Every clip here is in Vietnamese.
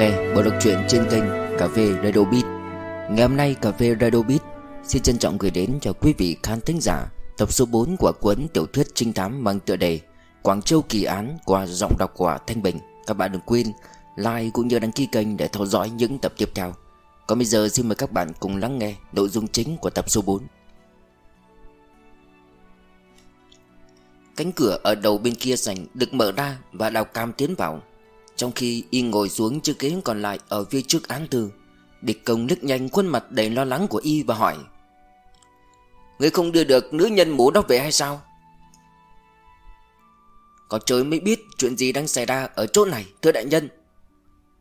Đây, bộ đọc truyện trên kênh Cà phê Radio Beat. Ngày hôm nay Cà phê Radio Beat Xin trân trọng gửi đến cho quý vị khán thính giả Tập số 4 của cuốn tiểu thuyết trinh thám mang tựa đề Quảng Châu Kỳ Án qua giọng đọc của Thanh Bình. Các bạn đừng quên like cũng như đăng ký kênh để theo dõi những tập tiếp theo. Còn bây giờ xin mời các bạn cùng lắng nghe nội dung chính của tập số 4 Cánh cửa ở đầu bên kia sảnh được mở ra và đào cam tiến vào. Trong khi y ngồi xuống chiếc ghế còn lại ở phía trước án thư, Địch công liếc nhanh khuôn mặt đầy lo lắng của y và hỏi người không đưa được nữ nhân mũ đó về hay sao? Có trời mới biết chuyện gì đang xảy ra ở chỗ này, thưa đại nhân.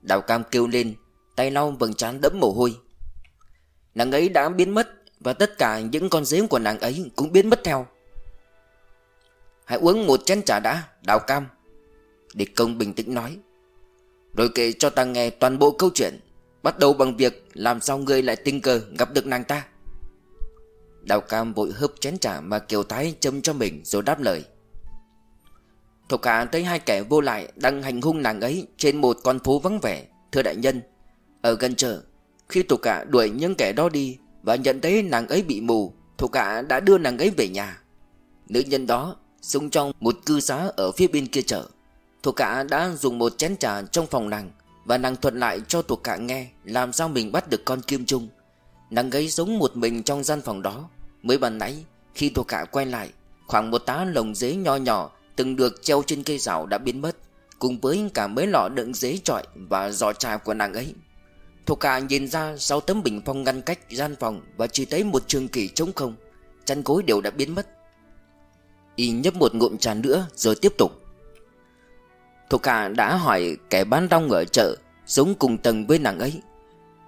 Đào cam kêu lên, Tay lau vầng trán đẫm mồ hôi. Nàng ấy đã biến mất Và tất cả những con dế của nàng ấy cũng biến mất theo. Hãy uống một chén trà đã, Đào cam, Địch công bình tĩnh nói. Rồi kể cho ta nghe toàn bộ câu chuyện. Bắt đầu bằng việc Làm sao ngươi lại tình cờ gặp được nàng ta. Đào cam vội hớp chén trà Mà Kiều Thái châm cho mình rồi đáp lời. Thuộc hạ thấy hai kẻ vô lại Đang hành hung nàng ấy Trên một con phố vắng vẻ, Thưa đại nhân. Ở gần chợ, Khi thuộc hạ đuổi những kẻ đó đi Và nhận thấy nàng ấy bị mù Thuộc hạ đã đưa nàng ấy về nhà. Nữ nhân đó Sống trong một cư xá ở phía bên kia chợ. Thuộc cả đã dùng một chén trà trong phòng nàng, Và nàng thuật lại cho thuộc cả nghe Làm sao mình bắt được con kim trung. Nàng ấy giống một mình trong gian phòng đó. Mới ban nãy, Khi thuộc cả quay lại, Khoảng một tá lồng dế nho nhỏ Từng được treo trên cây rào đã biến mất, Cùng với cả mấy lọ đựng dế trọi Và giỏ trà của nàng ấy. Thuộc cả nhìn ra sau tấm bình phong ngăn cách gian phòng Và chỉ thấy một trường kỳ trống không, Chăn gối đều đã biến mất. Y nhấp một ngụm trà nữa, rồi tiếp tục. Thuộc hạ đã hỏi kẻ bán rong ở chợ Sống cùng tầng với nàng ấy.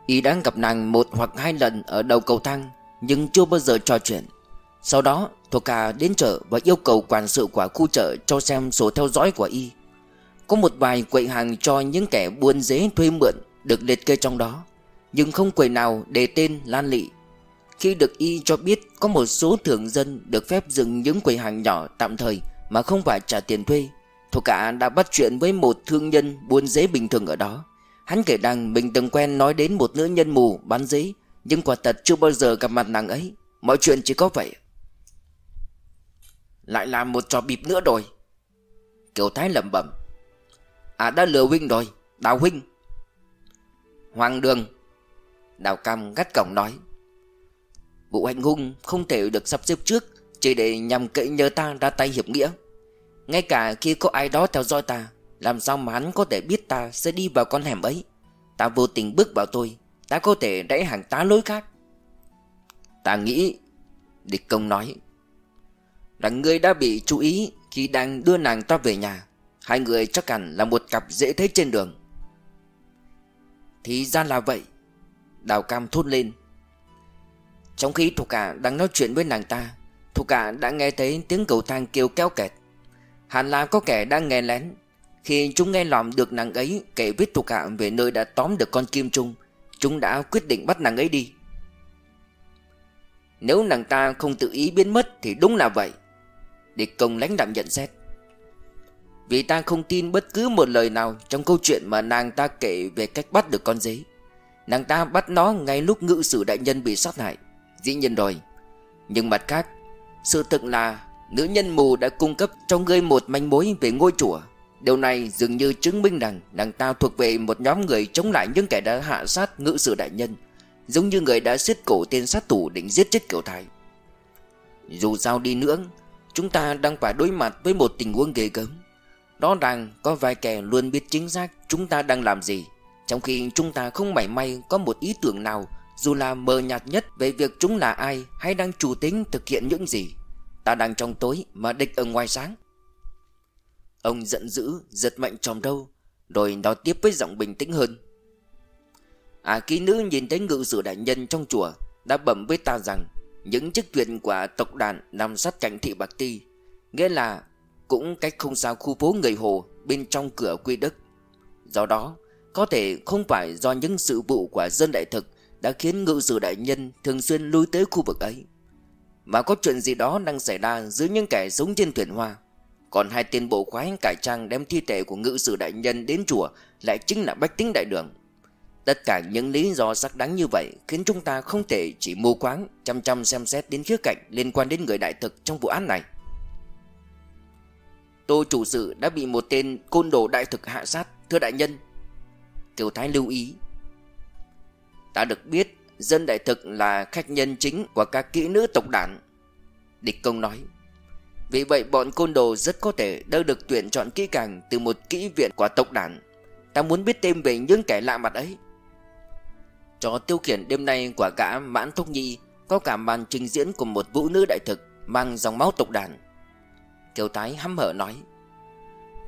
Y đã gặp nàng một hoặc hai lần ở đầu cầu thang, Nhưng chưa bao giờ trò chuyện. Sau đó thuộc hạ đến chợ và yêu cầu quản sự của khu chợ cho xem sổ theo dõi của Y. Có một vài quầy hàng cho những kẻ buôn dế thuê mượn được liệt kê trong đó, Nhưng không quầy nào để tên Lan Lị. Khi được y cho biết có một số thường dân được phép dừng những quầy hàng nhỏ tạm thời mà không phải trả tiền thuê Thuộc cả đã bắt chuyện với một thương nhân buôn giấy bình thường ở đó. Hắn kể rằng mình từng quen nói đến một nữ nhân mù bán giấy, Nhưng quả thật chưa bao giờ gặp mặt nàng ấy. Mọi chuyện chỉ có vậy. Lại làm một trò bịp nữa rồi. Kiều Thái lẩm bẩm. À đã lừa huynh rồi, Đào huynh. Hoàng đường. Đào Cam gắt cổng nói. Vụ hành hung không thể được sắp xếp trước, Chỉ để nhằm cậy nhờ ta ra tay hiệp nghĩa. Ngay cả khi có ai đó theo dõi ta, Làm sao mà hắn có thể biết ta sẽ đi vào con hẻm ấy? Ta vô tình bước vào tôi Ta có thể đẩy hàng tá lối khác. Ta nghĩ, Địch công nói, Rằng ngươi đã bị chú ý Khi đang đưa nàng ta về nhà, Hai người chắc hẳn là một cặp dễ thấy trên đường. Thì ra là vậy, Đào cam thốt lên. Trong khi thuộc cả đang nói chuyện với nàng ta Thuộc cả đã nghe thấy tiếng cầu thang kêu kéo kẹt. Hẳn là có kẻ đang nghe lén. Khi chúng nghe lòm được nàng ấy kể với thuộc hạ về nơi đã tóm được con kim trung, Chúng đã quyết định bắt nàng ấy đi. Nếu nàng ta không tự ý biến mất thì đúng là vậy. Địch công lãnh đạm nhận xét. Vì ta không tin bất cứ một lời nào trong câu chuyện mà nàng ta kể về cách bắt được con dế Nàng ta bắt nó ngay lúc ngự sử đại nhân bị sát hại. Dĩ nhiên rồi. Nhưng mặt khác, Sự thực là Nữ nhân mù đã cung cấp cho ngươi một manh mối về ngôi chùa. Điều này dường như chứng minh rằng Nàng ta thuộc về một nhóm người chống lại những kẻ đã hạ sát ngự sử đại nhân, Giống như người đã xiết cổ tên sát thủ định giết chết kiểu thái. Dù sao đi nữa, Chúng ta đang phải đối mặt với một tình huống ghê gớm. Đó rằng có vài kẻ luôn biết chính xác chúng ta đang làm gì, Trong khi chúng ta không mảy may có một ý tưởng nào dù là mờ nhạt nhất về việc chúng là ai Hay đang chủ tính thực hiện những gì. Ta đang trong tối mà địch ở ngoài sáng. Ông giận dữ, Giật mạnh tròm đâu Rồi nói tiếp với giọng bình tĩnh hơn. À kỹ nữ nhìn thấy ngự sử đại nhân trong chùa Đã bẩm với ta rằng Những chức tuyển của tộc đàn Nằm sát cạnh thị Bạc Ti, Nghĩa là cũng cách không xa khu phố người Hồ Bên trong cửa quy đức Do đó, Có thể không phải do những sự vụ của dân đại thực đã khiến ngự sử đại nhân thường xuyên lui tới khu vực ấy. Mà có chuyện gì đó đang xảy ra giữa những kẻ sống trên thuyền hoa. Còn hai tên bộ khoái cải trang đem thi thể của ngự sử đại nhân đến chùa lại chính là bách tính đại đường. Tất cả những lý do sắc đáng như vậy khiến chúng ta không thể chỉ mù quáng chăm chăm xem xét đến khía cạnh liên quan đến người đại thực trong vụ án này. Tô chủ sự đã bị một tên côn đồ đại thực hạ sát, thưa đại nhân. Kiều Thái lưu ý. Ta được biết dân đại thực là khách nhân chính của các kỹ nữ tộc đản. Địch công nói. Vì vậy bọn côn đồ rất có thể đã được tuyển chọn kỹ càng từ một kỹ viện của tộc đản. Ta muốn biết thêm về những kẻ lạ mặt ấy. Trò tiêu khiển đêm nay của gã Mãn Thúc Nhi có cả màn trình diễn của một vũ nữ đại thực mang dòng máu tộc đàn. Kiều Tái hăm hở nói,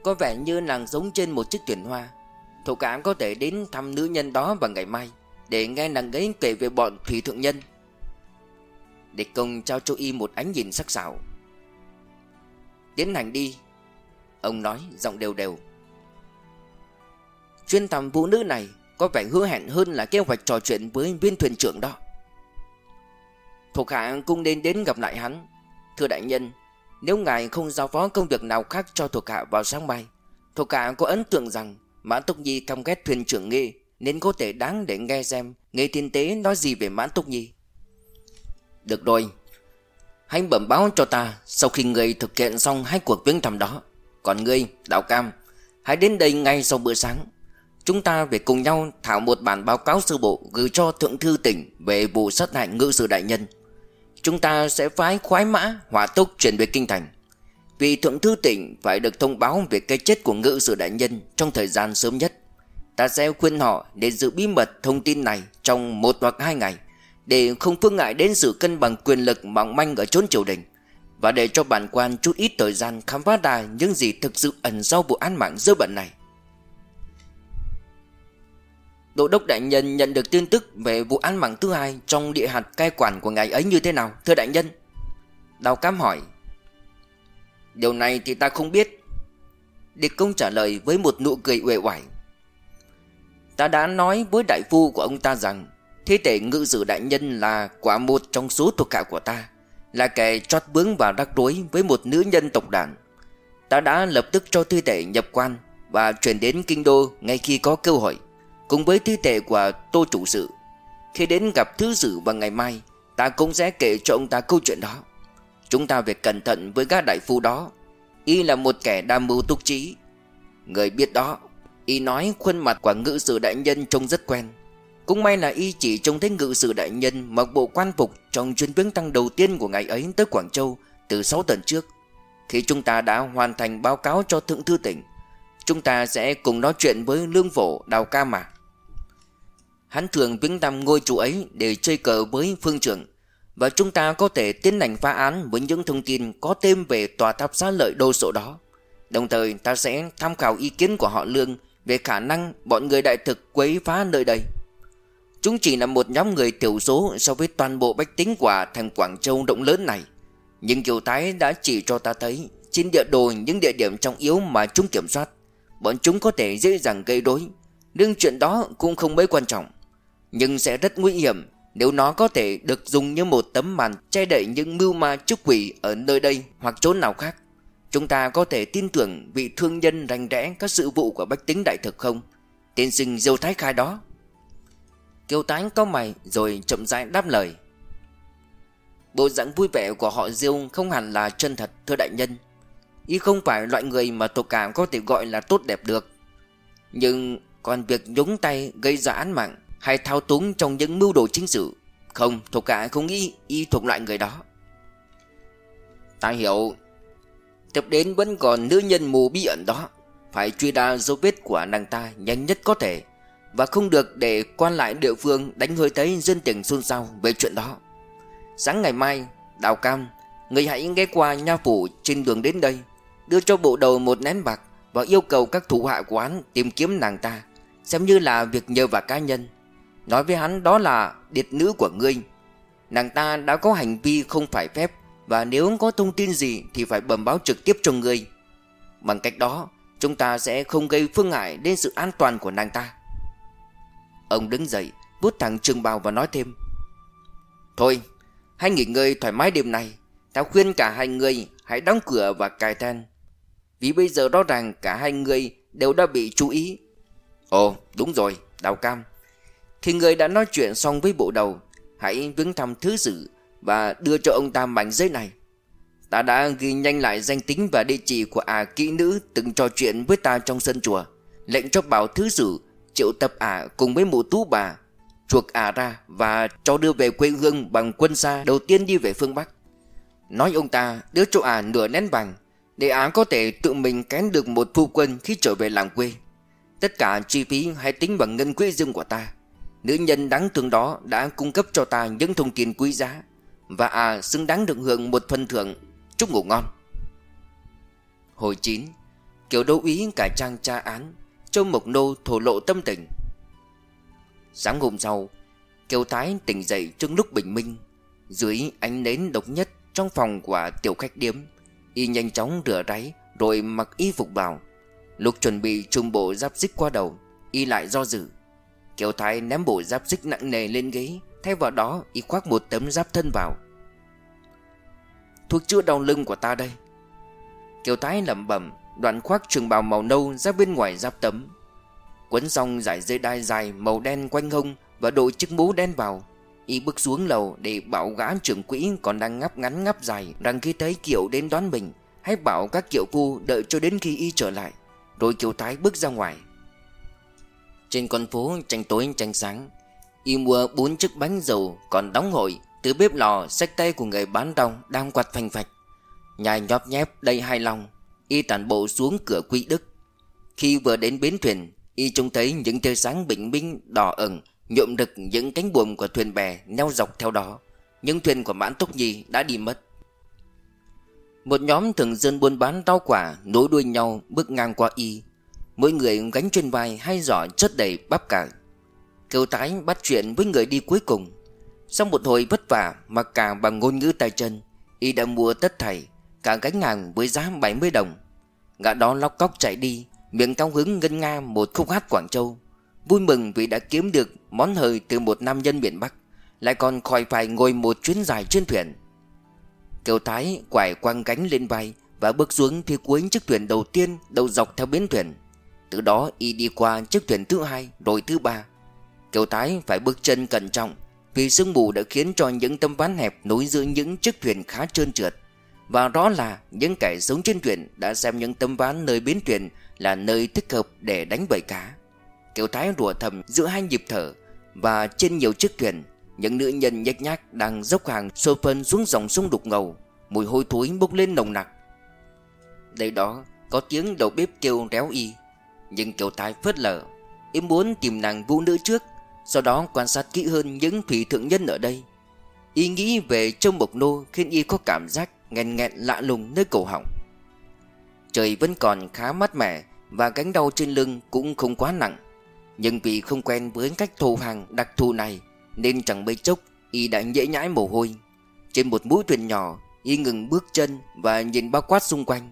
Có vẻ như nàng giống trên một chiếc thuyền hoa Thủ cảm có thể đến thăm nữ nhân đó vào ngày mai để nghe nàng ấy kể về bọn thủy thượng nhân. Địch công trao cho y một ánh nhìn sắc sảo. Tiến hành đi, Ông nói giọng đều đều. Chuyên tầm vũ nữ này Có vẻ hứa hẹn hơn là kế hoạch trò chuyện với viên thuyền trưởng đó. Thuộc hạ cũng nên đến gặp lại hắn. Thưa đại nhân, Nếu ngài không giao phó công việc nào khác cho thuộc hạ vào sáng mai, Thuộc hạ có ấn tượng rằng Mã Túc Nhi căm ghét thuyền trưởng nghi. Nên có thể đáng để nghe xem Nghê thiên tế nói gì về Mãn Túc Nhi. Được rồi Hãy bẩm báo cho ta Sau khi người thực hiện xong hai cuộc viếng thăm đó. Còn ngươi, Đạo Cam Hãy đến đây ngay sau bữa sáng. Chúng ta phải cùng nhau thảo một bản báo cáo sơ bộ Gửi cho Thượng Thư tỉnh Về vụ sát hại ngự sử đại nhân. Chúng ta sẽ phái khoái mã Hỏa tốc chuyển về kinh thành. Vì Thượng Thư tỉnh phải được thông báo Về cái chết của ngự sử đại nhân Trong thời gian sớm nhất. Ta sẽ khuyên họ để giữ bí mật thông tin này Trong một hoặc hai ngày Để không phương ngại đến sự cân bằng quyền lực mỏng manh ở chốn triều đình Và để cho bản quan chút ít thời gian khám phá ra những gì thực sự ẩn sau vụ án mạng dơ bẩn này Đô đốc đại nhân nhận được tin tức về vụ án mạng thứ hai trong địa hạt cai quản của ngài ấy như thế nào, thưa đại nhân? Đào Cam hỏi. Điều này thì ta không biết. Địch công trả lời với một nụ cười uể oải. Ta đã nói với đại phu của ông ta rằng thi thể ngự sử đại nhân là quả một trong số thuộc hạ của ta, là kẻ trót bướng và rắc rối với một nữ nhân tộc đàn. Ta đã lập tức cho thi thể nhập quan và chuyển đến kinh đô ngay khi có cơ hội. Cùng với thi thể của tô chủ sự Khi đến gặp thứ sử vào ngày mai Ta cũng sẽ kể cho ông ta câu chuyện đó Chúng ta phải cẩn thận với các đại phu đó Y là một kẻ đam mưu túc trí Người biết đó Y nói khuôn mặt của ngự sử đại nhân trông rất quen. Cũng may là Y chỉ trông thấy ngự sử đại nhân Mặc bộ quan phục trong chuyến viếng tăng đầu tiên của ngày ấy tới Quảng Châu Từ 6 tuần trước. Khi chúng ta đã hoàn thành báo cáo cho Thượng Thư tỉnh. Chúng ta sẽ cùng nói chuyện với Lương Phổ, Đào Ca mà Hắn thường viếng thăm ngôi chủ ấy để chơi cờ với phương trưởng. Và chúng ta có thể tiến hành phá án với những thông tin có thêm về tòa tháp xá lợi đô sổ đó. Đồng thời ta sẽ tham khảo ý kiến của họ Lương về khả năng, bọn người đại thực quấy phá nơi đây. Chúng chỉ là một nhóm người thiểu số so với toàn bộ bách tính của thành Quảng Châu rộng lớn này. Nhưng Kiều Thái đã chỉ cho ta thấy, trên địa đồ những địa điểm trọng yếu mà chúng kiểm soát. Bọn chúng có thể dễ dàng gây rối, Nhưng chuyện đó cũng không mấy quan trọng. Nhưng sẽ rất nguy hiểm nếu nó có thể được dùng như một tấm màn che đậy những mưu ma chức quỷ ở nơi đây hoặc chốn nào khác. Chúng ta có thể tin tưởng vị thương nhân rành rẽ các sự vụ của bách tính đại thực không? Tiên sinh Diêu Thái Khai đó. Kiều Tánh có mày rồi chậm rãi đáp lời. Bộ dạng vui vẻ của họ Diêu không hẳn là chân thật, thưa đại nhân. Y không phải loại người mà tổ cảm có thể gọi là tốt đẹp được. Nhưng còn việc nhúng tay gây ra án mạng hay thao túng trong những mưu đồ chính sự, Không thuộc cả không nghĩ y thuộc loại người đó Ta hiểu Tiếp đến vẫn còn nữ nhân mù bí ẩn đó. Phải truy ra dấu vết của nàng ta nhanh nhất có thể. Và không được để quan lại địa phương đánh hơi thấy dân tình xôn xao về chuyện đó. Sáng ngày mai, Đào Cam, Người hãy ghé qua nha phủ trên đường đến đây, Đưa cho bộ đầu một nén bạc Và yêu cầu các thủ hạ của hắn tìm kiếm nàng ta, Xem như là việc nhờ và cá nhân. Nói với hắn đó là điệt nữ của ngươi. Nàng ta đã có hành vi không phải phép và nếu có thông tin gì Thì phải bẩm báo trực tiếp cho ngươi Bằng cách đó, Chúng ta sẽ không gây phương ngại đến sự an toàn của nàng ta. Ông đứng dậy Bút thẳng trường bào và nói thêm. Thôi, Hãy nghỉ ngơi thoải mái đêm nay. Ta khuyên cả hai người Hãy đóng cửa và cài then. Vì bây giờ rõ ràng cả hai người Đều đã bị chú ý. Ồ, đúng rồi, Đào Cam. Khi người đã nói chuyện xong với bộ đầu, Hãy viếng thăm thứ sử và đưa cho ông ta mảnh giấy này. Ta đã ghi nhanh lại danh tính và địa chỉ của ả kỹ nữ Từng trò chuyện với ta trong sân chùa, Lệnh cho bảo thứ sử Triệu tập ả cùng với mụ tú bà, Chuộc ả ra và cho đưa về quê hương bằng quân xa Đầu tiên đi về phương Bắc. Nói ông ta đưa cho ả nửa nén vàng, Để ả có thể tự mình kén được một phu quân khi trở về làng quê. Tất cả chi phí hãy tính bằng ngân quỹ riêng của ta, Nữ nhân đáng thương đó đã cung cấp cho ta những thông tin quý giá. Và à xứng đáng được hưởng một phần thưởng. Chúc ngủ ngon. Hồi 9 Kiều đô úy cả trang tra án, Châu Mộc Nô thổ lộ tâm tình. Sáng hôm sau, Kiều Thái tỉnh dậy trong lúc bình minh, Dưới ánh nến độc nhất Trong phòng của tiểu khách điếm, Y nhanh chóng rửa ráy Rồi mặc y phục vào. Lúc chuẩn bị trung bộ giáp xích qua đầu, Y lại do dự. Kiều Thái ném bộ giáp xích nặng nề lên ghế, Thay vào đó y khoác một tấm giáp thân vào. Thuốc chữa đau lưng của ta đây. Kiều Thái lẩm bẩm, Đoạn khoác trường bào màu nâu ra bên ngoài giáp tấm. Quấn xong giải dây đai dài, màu đen quanh hông Và đội chiếc mũ đen vào. Y bước xuống lầu để bảo gã trưởng quỹ còn đang ngắp ngắn ngắp dài, Rằng khi thấy Kiều đến đón mình, Hãy bảo các kiệu phu đợi cho đến khi Y trở lại. Rồi Kiều Thái bước ra ngoài. Trên con phố, tranh tối, tranh sáng, Y mua bốn chiếc bánh dầu còn đóng hội từ bếp lò xách tay của người bán rong đang quạt phành phạch. Nhai nhóp nhép đầy hài lòng, Y tản bộ xuống cửa quỹ đức. Khi vừa đến bến thuyền, Y trông thấy những tia sáng bình minh, đỏ ửng, Nhuộm rực những cánh buồm của thuyền bè Neo dọc theo đó. Những thuyền của mãn túc nhi đã đi mất. Một nhóm thường dân buôn bán rau quả Nối đuôi nhau bước ngang qua Y. Mỗi người gánh trên vai hai giỏ chất đầy bắp cải. Kêu tái bắt chuyện với người đi cuối cùng. Sau một hồi vất vả Mặc cả bằng ngôn ngữ tay chân, Y đã mua tất thảy Cả gánh hàng với giá 70 đồng. Gã đó lóc cóc chạy đi, Miệng cao hứng ngân nga một khúc hát Quảng Châu. Vui mừng vì đã kiếm được món hời từ một nam nhân miền Bắc, Lại còn khỏi phải ngồi một chuyến dài trên thuyền. Kiều Thái quải quăng gánh lên vai Và bước xuống phía cuối chiếc thuyền đầu tiên đầu dọc theo bến thuyền. Từ đó y đi qua chiếc thuyền thứ hai rồi thứ ba. Kiều Thái phải bước chân cẩn trọng vì sương mù đã khiến cho những tấm ván hẹp nối giữa những chiếc thuyền khá trơn trượt. Và đó là những kẻ sống trên thuyền đã xem những tấm ván nơi bến thuyền là nơi thích hợp để đánh bầy cá. Kiều Thái rủa thầm giữa hai nhịp thở Và trên nhiều chiếc thuyền, Những nữ nhân nhếch nhác đang dốc hàng xô phân xuống dòng sông đục ngầu, Mùi hôi thối bốc lên nồng nặc. Đây đó có tiếng đầu bếp kêu réo y, Nhưng Kiều Thái phớt lờ em muốn tìm nàng vũ nữ trước sau đó quan sát kỹ hơn những thủy thượng nhân ở đây. Y nghĩ về Châu Mộc Nô Khiến Y có cảm giác nghẹn nghẹn lạ lùng nơi cổ họng. Trời vẫn còn khá mát mẻ Và cánh đau trên lưng cũng không quá nặng. Nhưng vì không quen với cách thù hàng đặc thù này, Nên chẳng mấy chốc Y đã nhễ nhãi mồ hôi. Trên một mũi thuyền nhỏ, Y ngừng bước chân và nhìn bao quát xung quanh.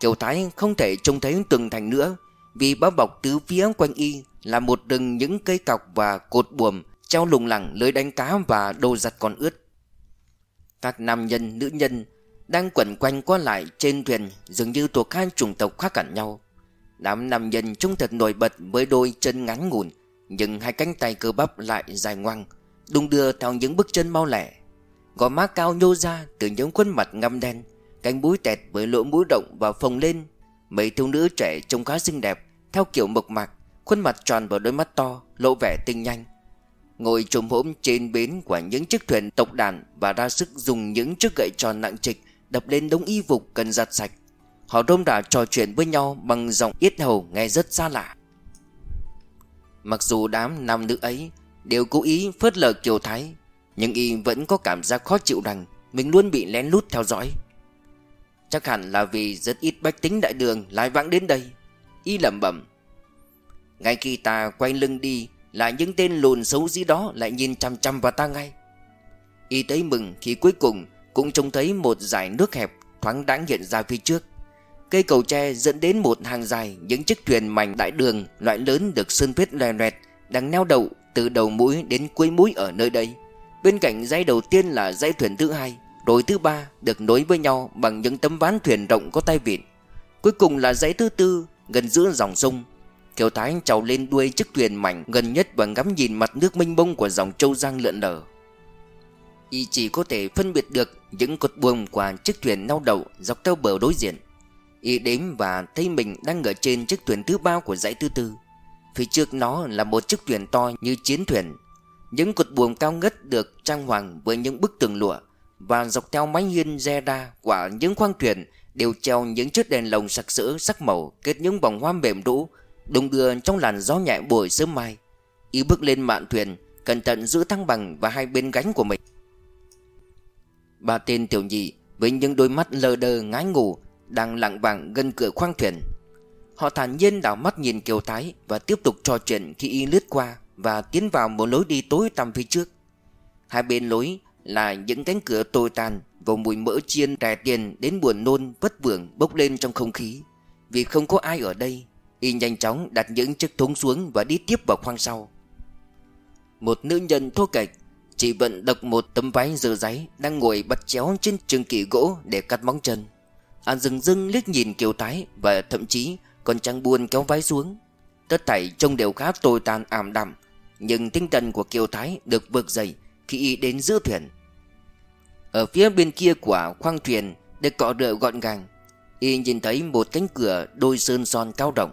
Kiều Thái không thể trông thấy tường thành nữa. Vì bao bọc tứ phía quanh Y Là một rừng những cây cọc và cột buồm Treo lùng lẳng lưới đánh cá và đồ giặt còn ướt Các nam nhân, nữ nhân đang quẩn quanh qua lại trên thuyền dường như thuộc hai chủng tộc khác hẳn nhau. Đám nam nhân trông thật nổi bật với đôi chân ngắn ngủn, nhưng hai cánh tay cơ bắp lại dài ngoằng, đung đưa theo những bước chân mau lẻ. Gò má cao nhô ra từ những khuôn mặt ngăm đen, cánh mũi tẹt với lỗ mũi rộng và phồng lên. Mấy thiếu nữ trẻ trông khá xinh đẹp, theo kiểu mộc mạc, khuôn mặt tròn và đôi mắt to, lộ vẻ tinh nhanh. Ngồi trồm hỗn trên bến của những chiếc thuyền tộc đàn và ra sức dùng những chiếc gậy tròn nặng trịch đập lên đống y phục cần giặt sạch. Họ rôm rả trò chuyện với nhau bằng giọng yết hầu nghe rất xa lạ. Mặc dù đám nam nữ ấy đều cố ý phớt lờ Kiều Thái, nhưng y vẫn có cảm giác khó chịu rằng mình luôn bị lén lút theo dõi. Chắc hẳn là vì rất ít bách tính đại đường lại vãng đến đây. Y lẩm bẩm. Ngay khi ta quay lưng đi là những tên lùn xấu dí đó lại nhìn chăm chăm vào ta ngay. Y thấy mừng khi cuối cùng cũng trông thấy một dải nước hẹp thoáng đáng hiện ra phía trước. Cây cầu tre dẫn đến một hàng dài những chiếc thuyền mảnh đại đường loại lớn được sơn phết loè loẹt đang neo đậu từ đầu mũi đến cuối mũi ở nơi đây. Bên cạnh dãy đầu tiên là dãy thuyền thứ hai, rồi thứ ba được nối với nhau bằng những tấm ván thuyền rộng có tay vịn. Cuối cùng là dãy thứ tư gần giữa dòng sông. Kiều Thái trèo lên đuôi chiếc thuyền mảnh gần nhất và ngắm nhìn mặt nước mênh mông của dòng châu Giang lượn lờ. Y chỉ có thể phân biệt được những cột buồm của chiếc thuyền neo đậu dọc theo bờ đối diện. Y đếm và thấy mình đang ở trên chiếc thuyền thứ ba của dãy thứ tư. Phía trước nó là một chiếc thuyền to như chiến thuyền. Những cột buồm cao ngất được trang hoàng với những bức tường lụa và dọc theo mái hiên re ra của những khoang thuyền đều treo những chiếc đèn lồng sặc sỡ sắc màu kết những vòng hoa mềm đũ đung đưa trong làn gió nhẹ buổi sớm mai. Y bước lên mạn thuyền, cẩn thận giữ thăng bằng và hai bên gánh của mình. Ba tên tiểu nhị với những đôi mắt lờ đờ ngái ngủ đang lặng vàng gần cửa khoang thuyền. Họ thản nhiên đảo mắt nhìn Kiều Thái và tiếp tục trò chuyện khi y lướt qua và tiến vào một lối đi tối tăm phía trước. Hai bên lối là những cánh cửa tồi tàn và mùi mỡ chiên đè tiền đến buồn nôn vất vưởng bốc lên trong không khí. Vì không có ai ở đây, y nhanh chóng đặt những chiếc thúng xuống và đi tiếp vào khoang sau. Một nữ nhân thô kệch chỉ vận đập một tấm váy dơ giấy Đang ngồi bắt chéo trên trường kỳ gỗ để cắt móng chân An dừng dưng liếc nhìn Kiều Thái Và thậm chí còn chẳng buồn kéo váy xuống Tất thảy trông đều khá tồi tàn ảm đạm Nhưng tinh thần của Kiều Thái được vực dậy Khi y đến giữa thuyền ở phía bên kia của khoang thuyền Được cọ rửa gọn gàng, Y nhìn thấy một cánh cửa đôi sơn son cao rộng,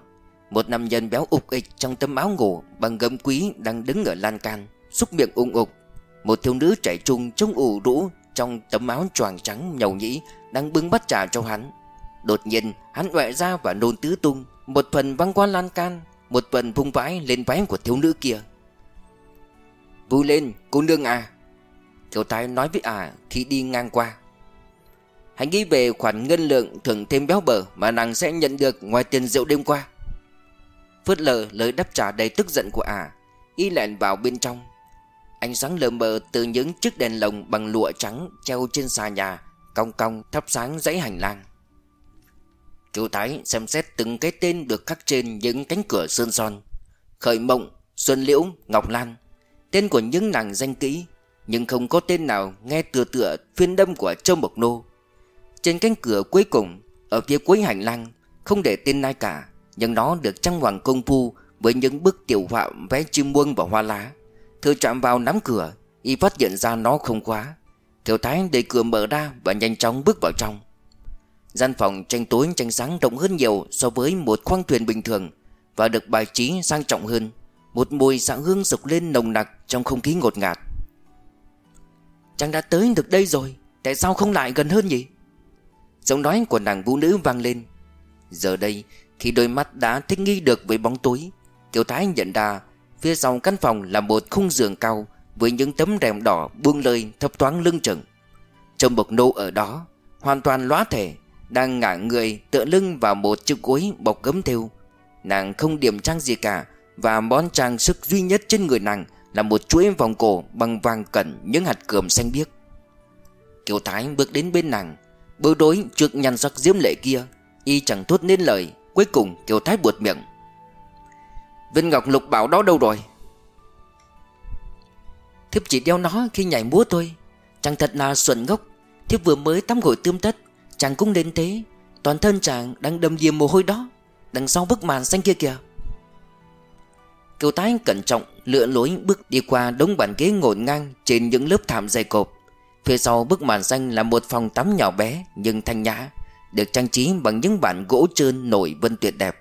Một nam nhân béo ục ịch trong tấm áo ngủ Bằng gấm quý đang đứng ở lan can, Xúc miệng ung ục. Một thiếu nữ trẻ trung trông ủ rũ Trong tấm áo choàng trắng nhầu nhĩ Đang bưng bắt trà cho hắn. Đột nhiên, hắn ngoại ra và nôn tứ tung, Một phần văng qua lan can, Một phần vung vãi lên váy của thiếu nữ kia. Vui lên, cô nương à. Kiều tái nói với à khi đi ngang qua. Hãy nghĩ về khoản ngân lượng thưởng thêm béo bở Mà nàng sẽ nhận được ngoài tiền rượu đêm qua. Phớt lờ lời đáp trả đầy tức giận của ả Y lẹn vào bên trong. Ánh sáng lờ mờ từ những chiếc đèn lồng bằng lụa trắng treo trên xà nhà Cong cong thắp sáng dãy hành lang. Kiều Thái xem xét từng cái tên được khắc trên những cánh cửa sơn son. Khởi Mộng, Xuân Liễu, Ngọc Lan Tên của những nàng danh kỹ nhưng không có tên nào nghe tựa tựa phiên đâm của Châu Mộc Nô. Trên cánh cửa cuối cùng, Ở phía cuối hành lang, Không để tên ai cả, Nhưng nó được trang hoàng công phu Với những bức tiểu họa vẽ chim muông và hoa lá. Thư chạm vào nắm cửa, Y phát hiện ra nó không khóa Kiều Thái đẩy cửa mở ra Và nhanh chóng bước vào trong. Gian phòng tranh tối, tranh sáng rộng hơn nhiều So với một khoang thuyền bình thường Và được bài trí sang trọng hơn. Một mùi xạ hương sục lên nồng nặc Trong không khí ngột ngạt. Chàng đã tới được đây rồi, Tại sao không lại gần hơn nhỉ? Giọng nói của nàng vũ nữ vang lên. Giờ đây, Khi đôi mắt đã thích nghi được với bóng tối, Kiều Thái nhận ra Phía sau căn phòng là một khung giường cao Với những tấm rèm đỏ buông lơi thấp thoáng lưng chừng. Trong bộc nô ở đó, Hoàn toàn lóa thể Đang ngả người tựa lưng vào một chiếc gối bọc gấm thêu. Nàng không điểm trang gì cả Và món trang sức duy nhất trên người nàng là một chuỗi vòng cổ bằng vàng cẩn những hạt cườm xanh biếc. Kiều Thái bước đến bên nàng Bối đối trước nhăn sắc diễm lệ kia, Y chẳng thốt nên lời, Cuối cùng Kiều Thái buột miệng. Viên Ngọc Lục bảo đó đâu rồi? Thiếp chỉ đeo nó khi nhảy múa thôi, Chàng thật là xuẩn ngốc. Thiếp vừa mới tắm gội tươm tất, Chàng cũng đến thế. Toàn thân chàng đang đầm đìa mồ hôi đó, Đằng sau bức màn xanh kia kìa. Kiều tái cẩn trọng, Lựa lối bước đi qua đống bàn ghế ngổn ngang Trên những lớp thảm dày cộp. Phía sau bức màn xanh là một phòng tắm nhỏ bé Nhưng thanh nhã, Được trang trí bằng những bản gỗ trơn nổi vân tuyệt đẹp.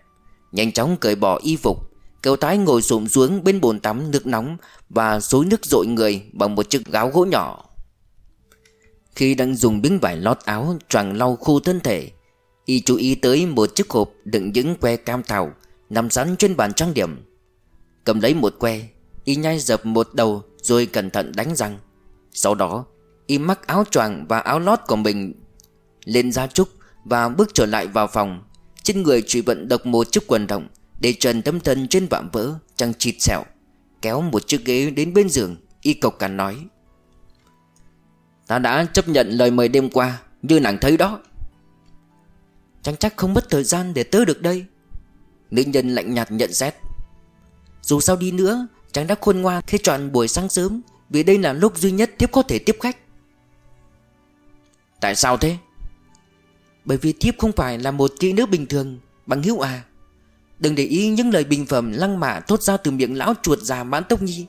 Nhanh chóng cởi bỏ y phục, Kiều tái ngồi xổm xuống bên bồn tắm nước nóng Và xối nước dội người bằng một chiếc gáo gỗ nhỏ. Khi đang dùng miếng vải lót áo choàng lau khô thân thể, Y chú ý tới một chiếc hộp đựng những que cam thảo Nằm sẵn trên bàn trang điểm. Cầm lấy một que, Y nhai dập một đầu rồi cẩn thận đánh răng. Sau đó, Y mắc áo choàng và áo lót của mình Lên ra trúc Và bước trở lại vào phòng. Trên người chỉ vận độc một chiếc quần rộng để trần tấm thân trên vạm vỡ, Trăng chịt sẹo, Kéo một chiếc ghế đến bên giường, Y cộc cằn nói. Ta đã chấp nhận lời mời đêm qua, Như nàng thấy đó. Chẳng chắc không mất thời gian để tới được đây. Nữ nhân lạnh nhạt nhận xét. Dù sao đi nữa, Chàng đã khôn ngoan khi chọn buổi sáng sớm, Vì đây là lúc duy nhất tiếp có thể tiếp khách. Tại sao thế? Bởi vì thiếp không phải là một kỹ nữ bình thường, Bằng hữu à? Đừng để ý những lời bình phẩm lăng mạ thốt ra từ miệng lão chuột già mãn tốc nhi.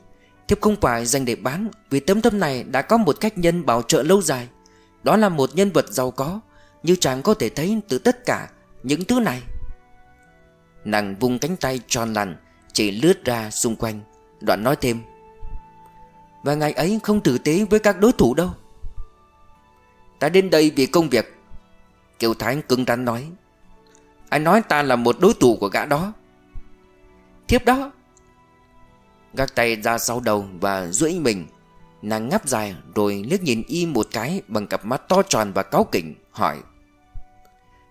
Thiếp không phải dành để bán, Vì tấm tâm này đã có một cách nhân bảo trợ lâu dài. Đó là một nhân vật giàu có, Như chàng có thể thấy từ tất cả những thứ này. Nàng vung cánh tay tròn lằn chỉ lướt ra xung quanh, Đoạn nói thêm. Và ngày ấy không tử tế với các đối thủ đâu. Ta đến đây vì công việc, Kiều Thái cứng rắn nói. Anh nói ta là một đối thủ của gã đó. Thiếp đó. Gác tay ra sau đầu và duỗi mình. Nàng ngáp dài rồi liếc nhìn y một cái Bằng cặp mắt to tròn và cáu kỉnh, Hỏi.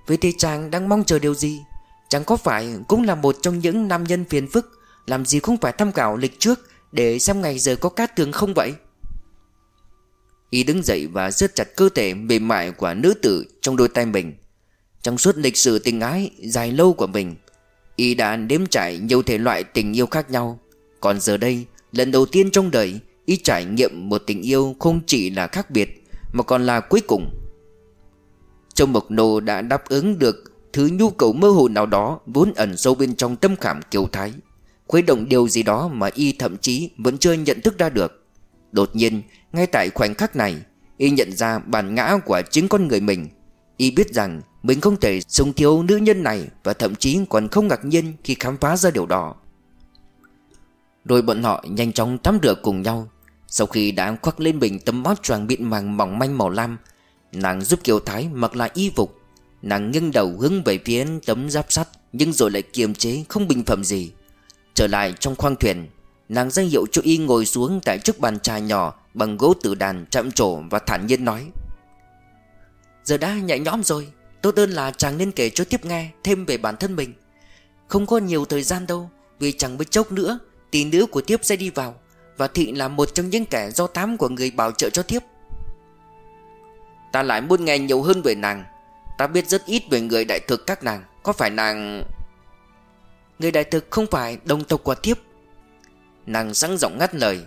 Vậy thì chàng đang mong chờ điều gì? Chẳng có phải cũng là một trong những nam nhân phiền phức, Làm gì cũng phải tham khảo lịch trước Để xem ngày giờ có cát tường không vậy? Y đứng dậy và siết chặt cơ thể mềm mại của nữ tử trong đôi tay mình. Trong suốt lịch sử tình ái dài lâu của mình, Y đã nếm trải nhiều thể loại tình yêu khác nhau. Còn giờ đây, lần đầu tiên trong đời, Y trải nghiệm một tình yêu không chỉ là khác biệt, Mà còn là cuối cùng. Trong Mộc Nô đã đáp ứng được Thứ nhu cầu mơ hồ nào đó Vốn ẩn sâu bên trong tâm khảm kiều thái. Khuấy động điều gì đó mà Y thậm chí vẫn chưa nhận thức ra được. Đột nhiên, ngay tại khoảnh khắc này, Y nhận ra bản ngã của chính con người mình. Y biết rằng mình không thể sống thiếu nữ nhân này Và thậm chí còn không ngạc nhiên khi khám phá ra điều đó. Rồi bọn họ nhanh chóng tắm rửa cùng nhau. Sau khi đã khoác lên mình tấm áo choàng bịn màng mỏng manh màu lam, Nàng giúp Kiều Thái mặc lại y phục. Nàng nghiêng đầu hướng về phía tấm giáp sắt, Nhưng rồi lại kiềm chế, không bình phẩm gì. Trở lại trong khoang thuyền, Nàng ra hiệu cho y ngồi xuống tại trước bàn trà nhỏ Bằng gỗ tử đàn chậm trổ và thản nhiên nói, Giờ đã nhẹ nhõm rồi, Tốt hơn là chàng nên kể cho tiếp nghe Thêm về bản thân mình. Không có nhiều thời gian đâu, Vì chẳng mấy chốc nữa, Tỷ nữ của tiếp sẽ đi vào, Và thị là một trong những kẻ do tám của người bảo trợ cho tiếp. Ta lại muốn nghe nhiều hơn về nàng Ta biết rất ít về người đại thực các nàng. Có phải nàng Người đại thực không phải đồng tộc của tiếp Nàng sáng giọng ngắt lời.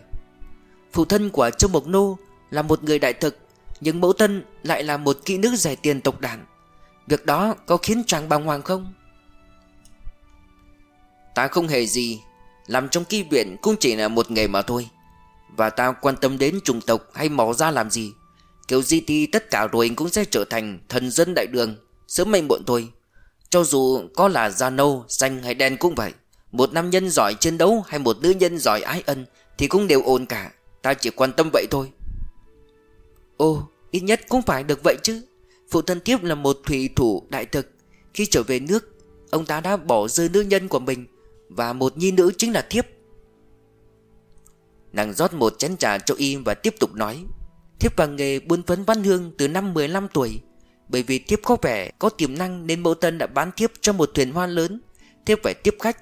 Phụ thân của Châu Mộc Nô là một người đại thực, Nhưng mẫu thân lại là một kỹ nữ giải tiền tộc đàn Việc đó có khiến chàng bàng hoàng không? Ta không hề gì. Làm trong kỳ viện cũng chỉ là một nghề mà thôi. Và ta quan tâm đến chủng tộc hay mỏ ra làm gì? Kiểu gì thì tất cả rồi cũng sẽ trở thành thần dân đại đường. Sớm hay muộn thôi. Cho dù có là da nâu, xanh hay đen cũng vậy. Một nam nhân giỏi chiến đấu hay một nữ nhân giỏi ái ân Thì cũng đều ổn cả. Ta chỉ quan tâm vậy thôi. Ô ít nhất cũng phải được vậy chứ. Phụ thân tiếp là một thủy thủ đại thực. Khi trở về nước Ông ta đã bỏ rơi nữ nhân của mình Và một nhi nữ chính là thiếp. Nàng rót một chén trà cho y và tiếp tục nói. Thiếp vào nghề buôn phấn văn hương từ năm 15 tuổi. Bởi vì thiếp có vẻ có tiềm năng Nên mẫu thân đã bán thiếp cho một thuyền hoa lớn. Thiếp phải tiếp khách.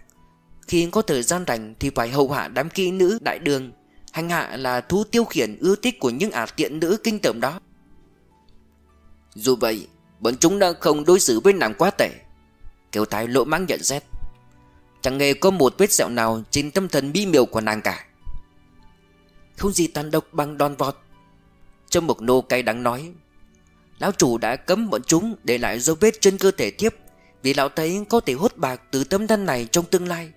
Khi có thời gian rảnh thì phải hầu hạ đám kỹ nữ đại đường. Hành hạ là thú tiêu khiển ưa thích của những ả tiện nữ kinh tởm đó. Dù vậy, Bọn chúng đã không đối xử với nàng quá tệ. Kiều Thái lộ mắng nhận xét. Chẳng hề có một vết sẹo nào Trên tâm thần bi miều của nàng cả. Không gì tàn độc bằng đòn vọt. Trong một nô cay đắng nói. Lão chủ đã cấm bọn chúng Để lại dấu vết trên cơ thể thiếp, Vì lão thấy có thể hốt bạc từ tấm thân này trong tương lai.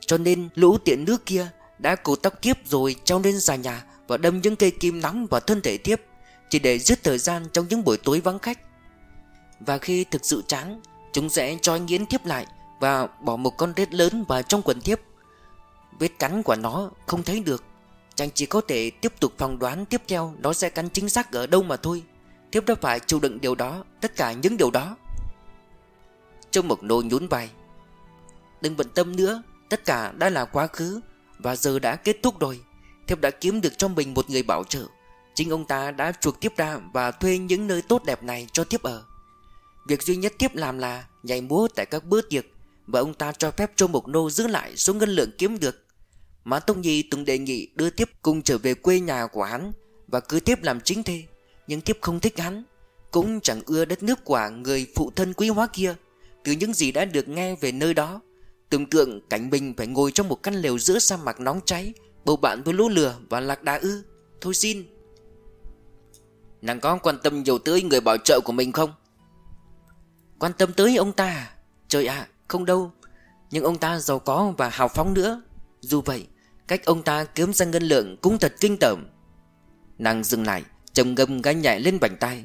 Cho nên lũ tiện nước kia đã cột tóc kiếp rồi treo lên xà nhà Và đâm những cây kim nóng vào thân thể tiếp Chỉ để giết thời gian trong những buổi tối vắng khách. Và khi thực sự chán, Chúng sẽ trói nghiến tiếp lại Và bỏ một con rết lớn vào trong quần tiếp Vết cắn của nó không thấy được. Chàng chỉ có thể tiếp tục phỏng đoán tiếp theo, Nó sẽ cắn chính xác ở đâu mà thôi. Tiếp đã phải chịu đựng điều đó, Tất cả những điều đó. Châu Mộc nô nhún vai Đừng bận tâm nữa, Tất cả đã là quá khứ và giờ đã kết thúc rồi. Thiếp đã kiếm được cho mình một người bảo trợ. Chính ông ta đã chuộc tiếp ra Và thuê những nơi tốt đẹp này cho tiếp ở. Việc duy nhất tiếp làm là Nhảy múa tại các bữa tiệc Và ông ta cho phép Châu Mộc Nô giữ lại số ngân lượng kiếm được. Mã Tông Nhi từng đề nghị đưa tiếp cùng trở về quê nhà của hắn Và cứ tiếp làm chính thê Nhưng tiếp không thích hắn. Cũng chẳng ưa đất nước của người phụ thân quý hóa kia Từ những gì đã được nghe về nơi đó. Tưởng tượng cảnh mình phải ngồi trong một căn lều giữa sa mạc nóng cháy Bầu bạn với lũ lừa và lạc đà ư. Thôi xin. Nàng có quan tâm nhiều tới người bảo trợ của mình không? Quan tâm tới ông ta à? Trời ạ, không đâu. Nhưng ông ta giàu có và hào phóng nữa. Dù vậy, Cách ông ta kiếm ra ngân lượng cũng thật kinh tởm. Nàng dừng lại, trầm ngâm gai nhảy lên bành tay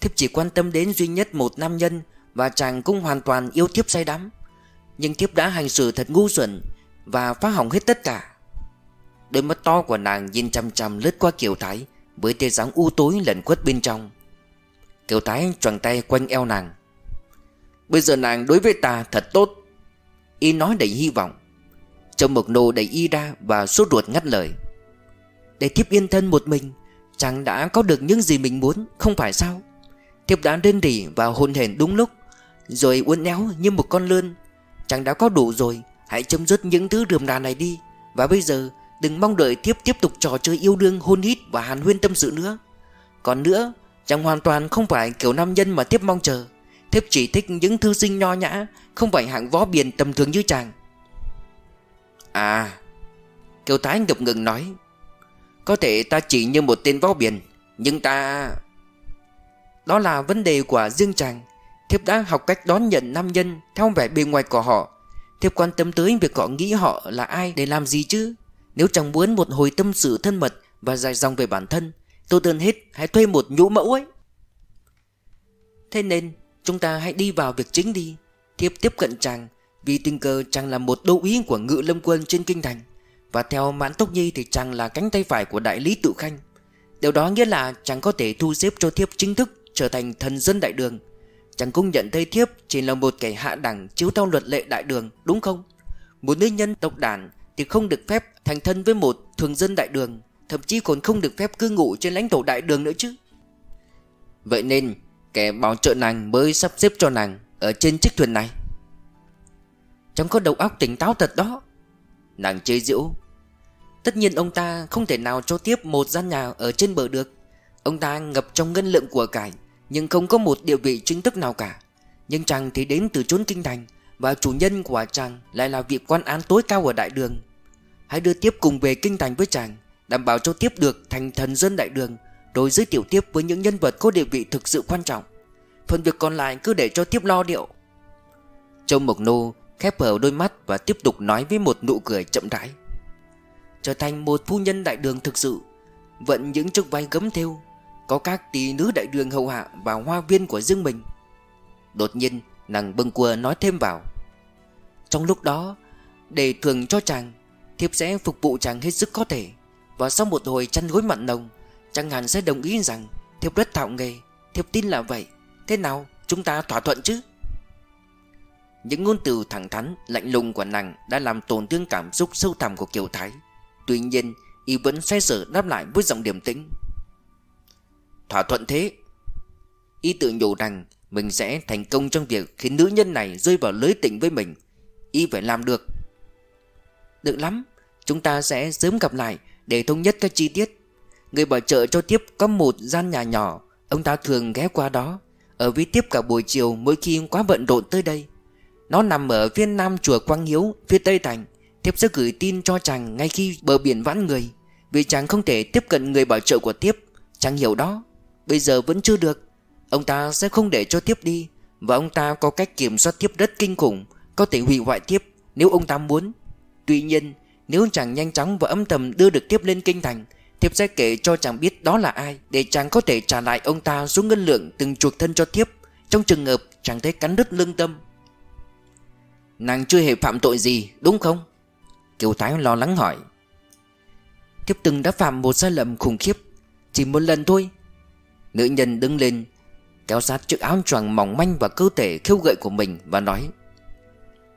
Thiếp chỉ quan tâm đến duy nhất một nam nhân Và chàng cũng hoàn toàn yêu thiếp say đắm. Nhưng thiếp đã hành xử thật ngu xuẩn Và phá hỏng hết tất cả. Đôi mắt to của nàng nhìn chăm chăm lướt qua Kiều Thái Với tia dáng u tối lẩn khuất bên trong. Kiều Thái choàng tay quanh eo nàng. Bây giờ nàng đối với ta thật tốt. Y nói đầy hy vọng. Châu Mộc Nô đẩy y ra và sốt ruột ngắt lời. Để thiếp yên thân một mình Chàng đã có được những gì mình muốn, Không phải sao? Thiếp đã rên rỉ và hôn hển đúng lúc, Rồi uốn éo như một con lươn. Chàng đã có đủ rồi, Hãy chấm dứt những thứ rườm rà này đi. Và bây giờ, đừng mong đợi thiếp tiếp tục trò chơi yêu đương, hôn hít Và hàn huyên tâm sự nữa. Còn nữa Chàng hoàn toàn không phải kiểu nam nhân mà thiếp mong chờ. Thiếp chỉ thích những thư sinh nho nhã, Không phải hạng võ biển tầm thường như chàng. À Kiều Thái ngập ngừng nói, Có thể ta chỉ như một tên võ biển, Nhưng ta, Đó là vấn đề của riêng chàng Thiếp đã học cách đón nhận nam nhân Theo vẻ bề ngoài của họ. Thiếp quan tâm tới việc họ nghĩ họ là ai để làm gì chứ? Nếu chẳng muốn một hồi tâm sự thân mật Và dài dòng về bản thân, Tôi đơn hết hãy thuê một nhũ mẫu ấy. Thế nên, Chúng ta hãy đi vào việc chính đi. Thiếp tiếp cận chàng vì tình cờ chàng là một đô úy của ngự lâm quân trên kinh thành. Và theo mãn tốc nhi thì chàng là cánh tay phải của đại lý tự khanh. Điều đó nghĩa là chàng có thể thu xếp cho thiếp chính thức, trở thành thần dân đại đường. Chàng cũng nhận thấy thiếp chỉ là một kẻ hạ đẳng, chiếu theo luật lệ đại đường, đúng không? Một nữ nhân tộc đản thì không được phép thành thân với một thường dân đại đường, Thậm chí còn không được phép cư ngụ trên lãnh thổ đại đường nữa chứ. Vậy nên, Kẻ bảo trợ nàng mới sắp xếp cho nàng Ở trên chiếc thuyền này. Chẳng có đầu óc tỉnh táo thật đó. Nàng chơi giễu. Tất nhiên ông ta không thể nào cho tiếp một gian nhà ở trên bờ được. Ông ta ngập trong ngân lượng của cải, Nhưng không có một địa vị chính thức nào cả. Nhưng chàng thì đến từ chốn kinh thành, Và chủ nhân của chàng lại là vị quan án tối cao ở đại đường. Hãy đưa tiếp cùng về kinh thành với chàng, Đảm bảo cho tiếp được thành thần dân đại đường, Rồi giới thiệu tiếp với những nhân vật có địa vị thực sự quan trọng. Phần việc còn lại cứ để cho tiếp lo điệu. Châu Mộc Nô khép hở đôi mắt Và tiếp tục nói với một nụ cười chậm rãi. Trở thành một phu nhân đại đường thực sự, Vận những chiếc váy gấm thêu, Có các tỷ nữ đại đường hậu hạ Và hoa viên của riêng mình. Đột nhiên, nàng bâng quơ nói thêm vào. Trong lúc đó, Để thường cho chàng, Thiếp sẽ phục vụ chàng hết sức có thể, Và sau một hồi chăn gối mặn nồng, Chàng hẳn sẽ đồng ý rằng Thiếp rất thạo nghề. Thiếp tin là vậy. Thế nào? Chúng ta thỏa thuận chứ? Những ngôn từ thẳng thắn, Lạnh lùng của nàng Đã làm tổn thương cảm xúc sâu thẳm của Kiều Thái. Tuy nhiên, Y vẫn xoay sở đáp lại với giọng điềm tĩnh. Thỏa thuận thế, Y tự nhủ rằng Mình sẽ thành công trong việc Khiến nữ nhân này rơi vào lưới tình với mình. Y phải làm được. Được lắm, Chúng ta sẽ sớm gặp lại Để thống nhất các chi tiết. Người bảo trợ cho tiếp có một gian nhà nhỏ, Ông ta thường ghé qua đó. Ở với tiếp cả buổi chiều mỗi khi quá bận rộn tới đây. Nó nằm ở phía nam chùa Quang Hiếu, Phía tây thành. Tiếp sẽ gửi tin cho chàng ngay khi bờ biển vãn người, Vì chàng không thể tiếp cận người bảo trợ của tiếp Chàng hiểu đó. Bây giờ vẫn chưa được. Ông ta sẽ không để cho tiếp đi, Và ông ta có cách kiểm soát tiếp rất kinh khủng, Có thể hủy hoại tiếp nếu ông ta muốn. Tuy nhiên, nếu chàng nhanh chóng và âm thầm đưa được tiếp lên kinh thành, Thiếp sẽ kể cho chàng biết đó là ai Để chàng có thể trả lại ông ta số ngân lượng Từng chuộc thân cho thiếp. Trong trường hợp chàng thấy cắn đứt lương tâm Nàng chưa hề phạm tội gì, đúng không? Kiều Thái lo lắng hỏi. Thiếp từng đã phạm một sai lầm khủng khiếp, Chỉ một lần thôi. Nữ nhân đứng lên, Kéo sát chiếc áo choàng mỏng manh và cơ thể khiêu gợi của mình Và nói,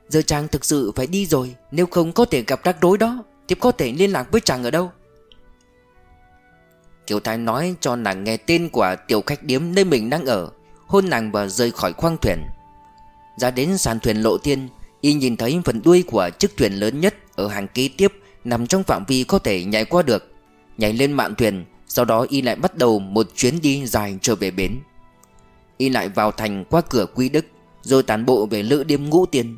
Giờ chàng thực sự phải đi rồi, Nếu không có thể gặp rắc rối đó Thiếp có thể liên lạc với chàng ở đâu? Kiều Thái nói cho nàng nghe tên của tiểu khách điếm nơi mình đang ở, Hôn nàng và rời khỏi khoang thuyền. Ra đến sàn thuyền lộ tiên Y nhìn thấy phần đuôi của chiếc thuyền lớn nhất Ở hàng kế tiếp Nằm trong phạm vi có thể nhảy qua được, Nhảy lên mạn thuyền, Sau đó Y lại bắt đầu một chuyến đi dài trở về bến. Y lại vào thành qua cửa Quy Đức, Rồi tàn bộ về lữ điếm ngũ tiên.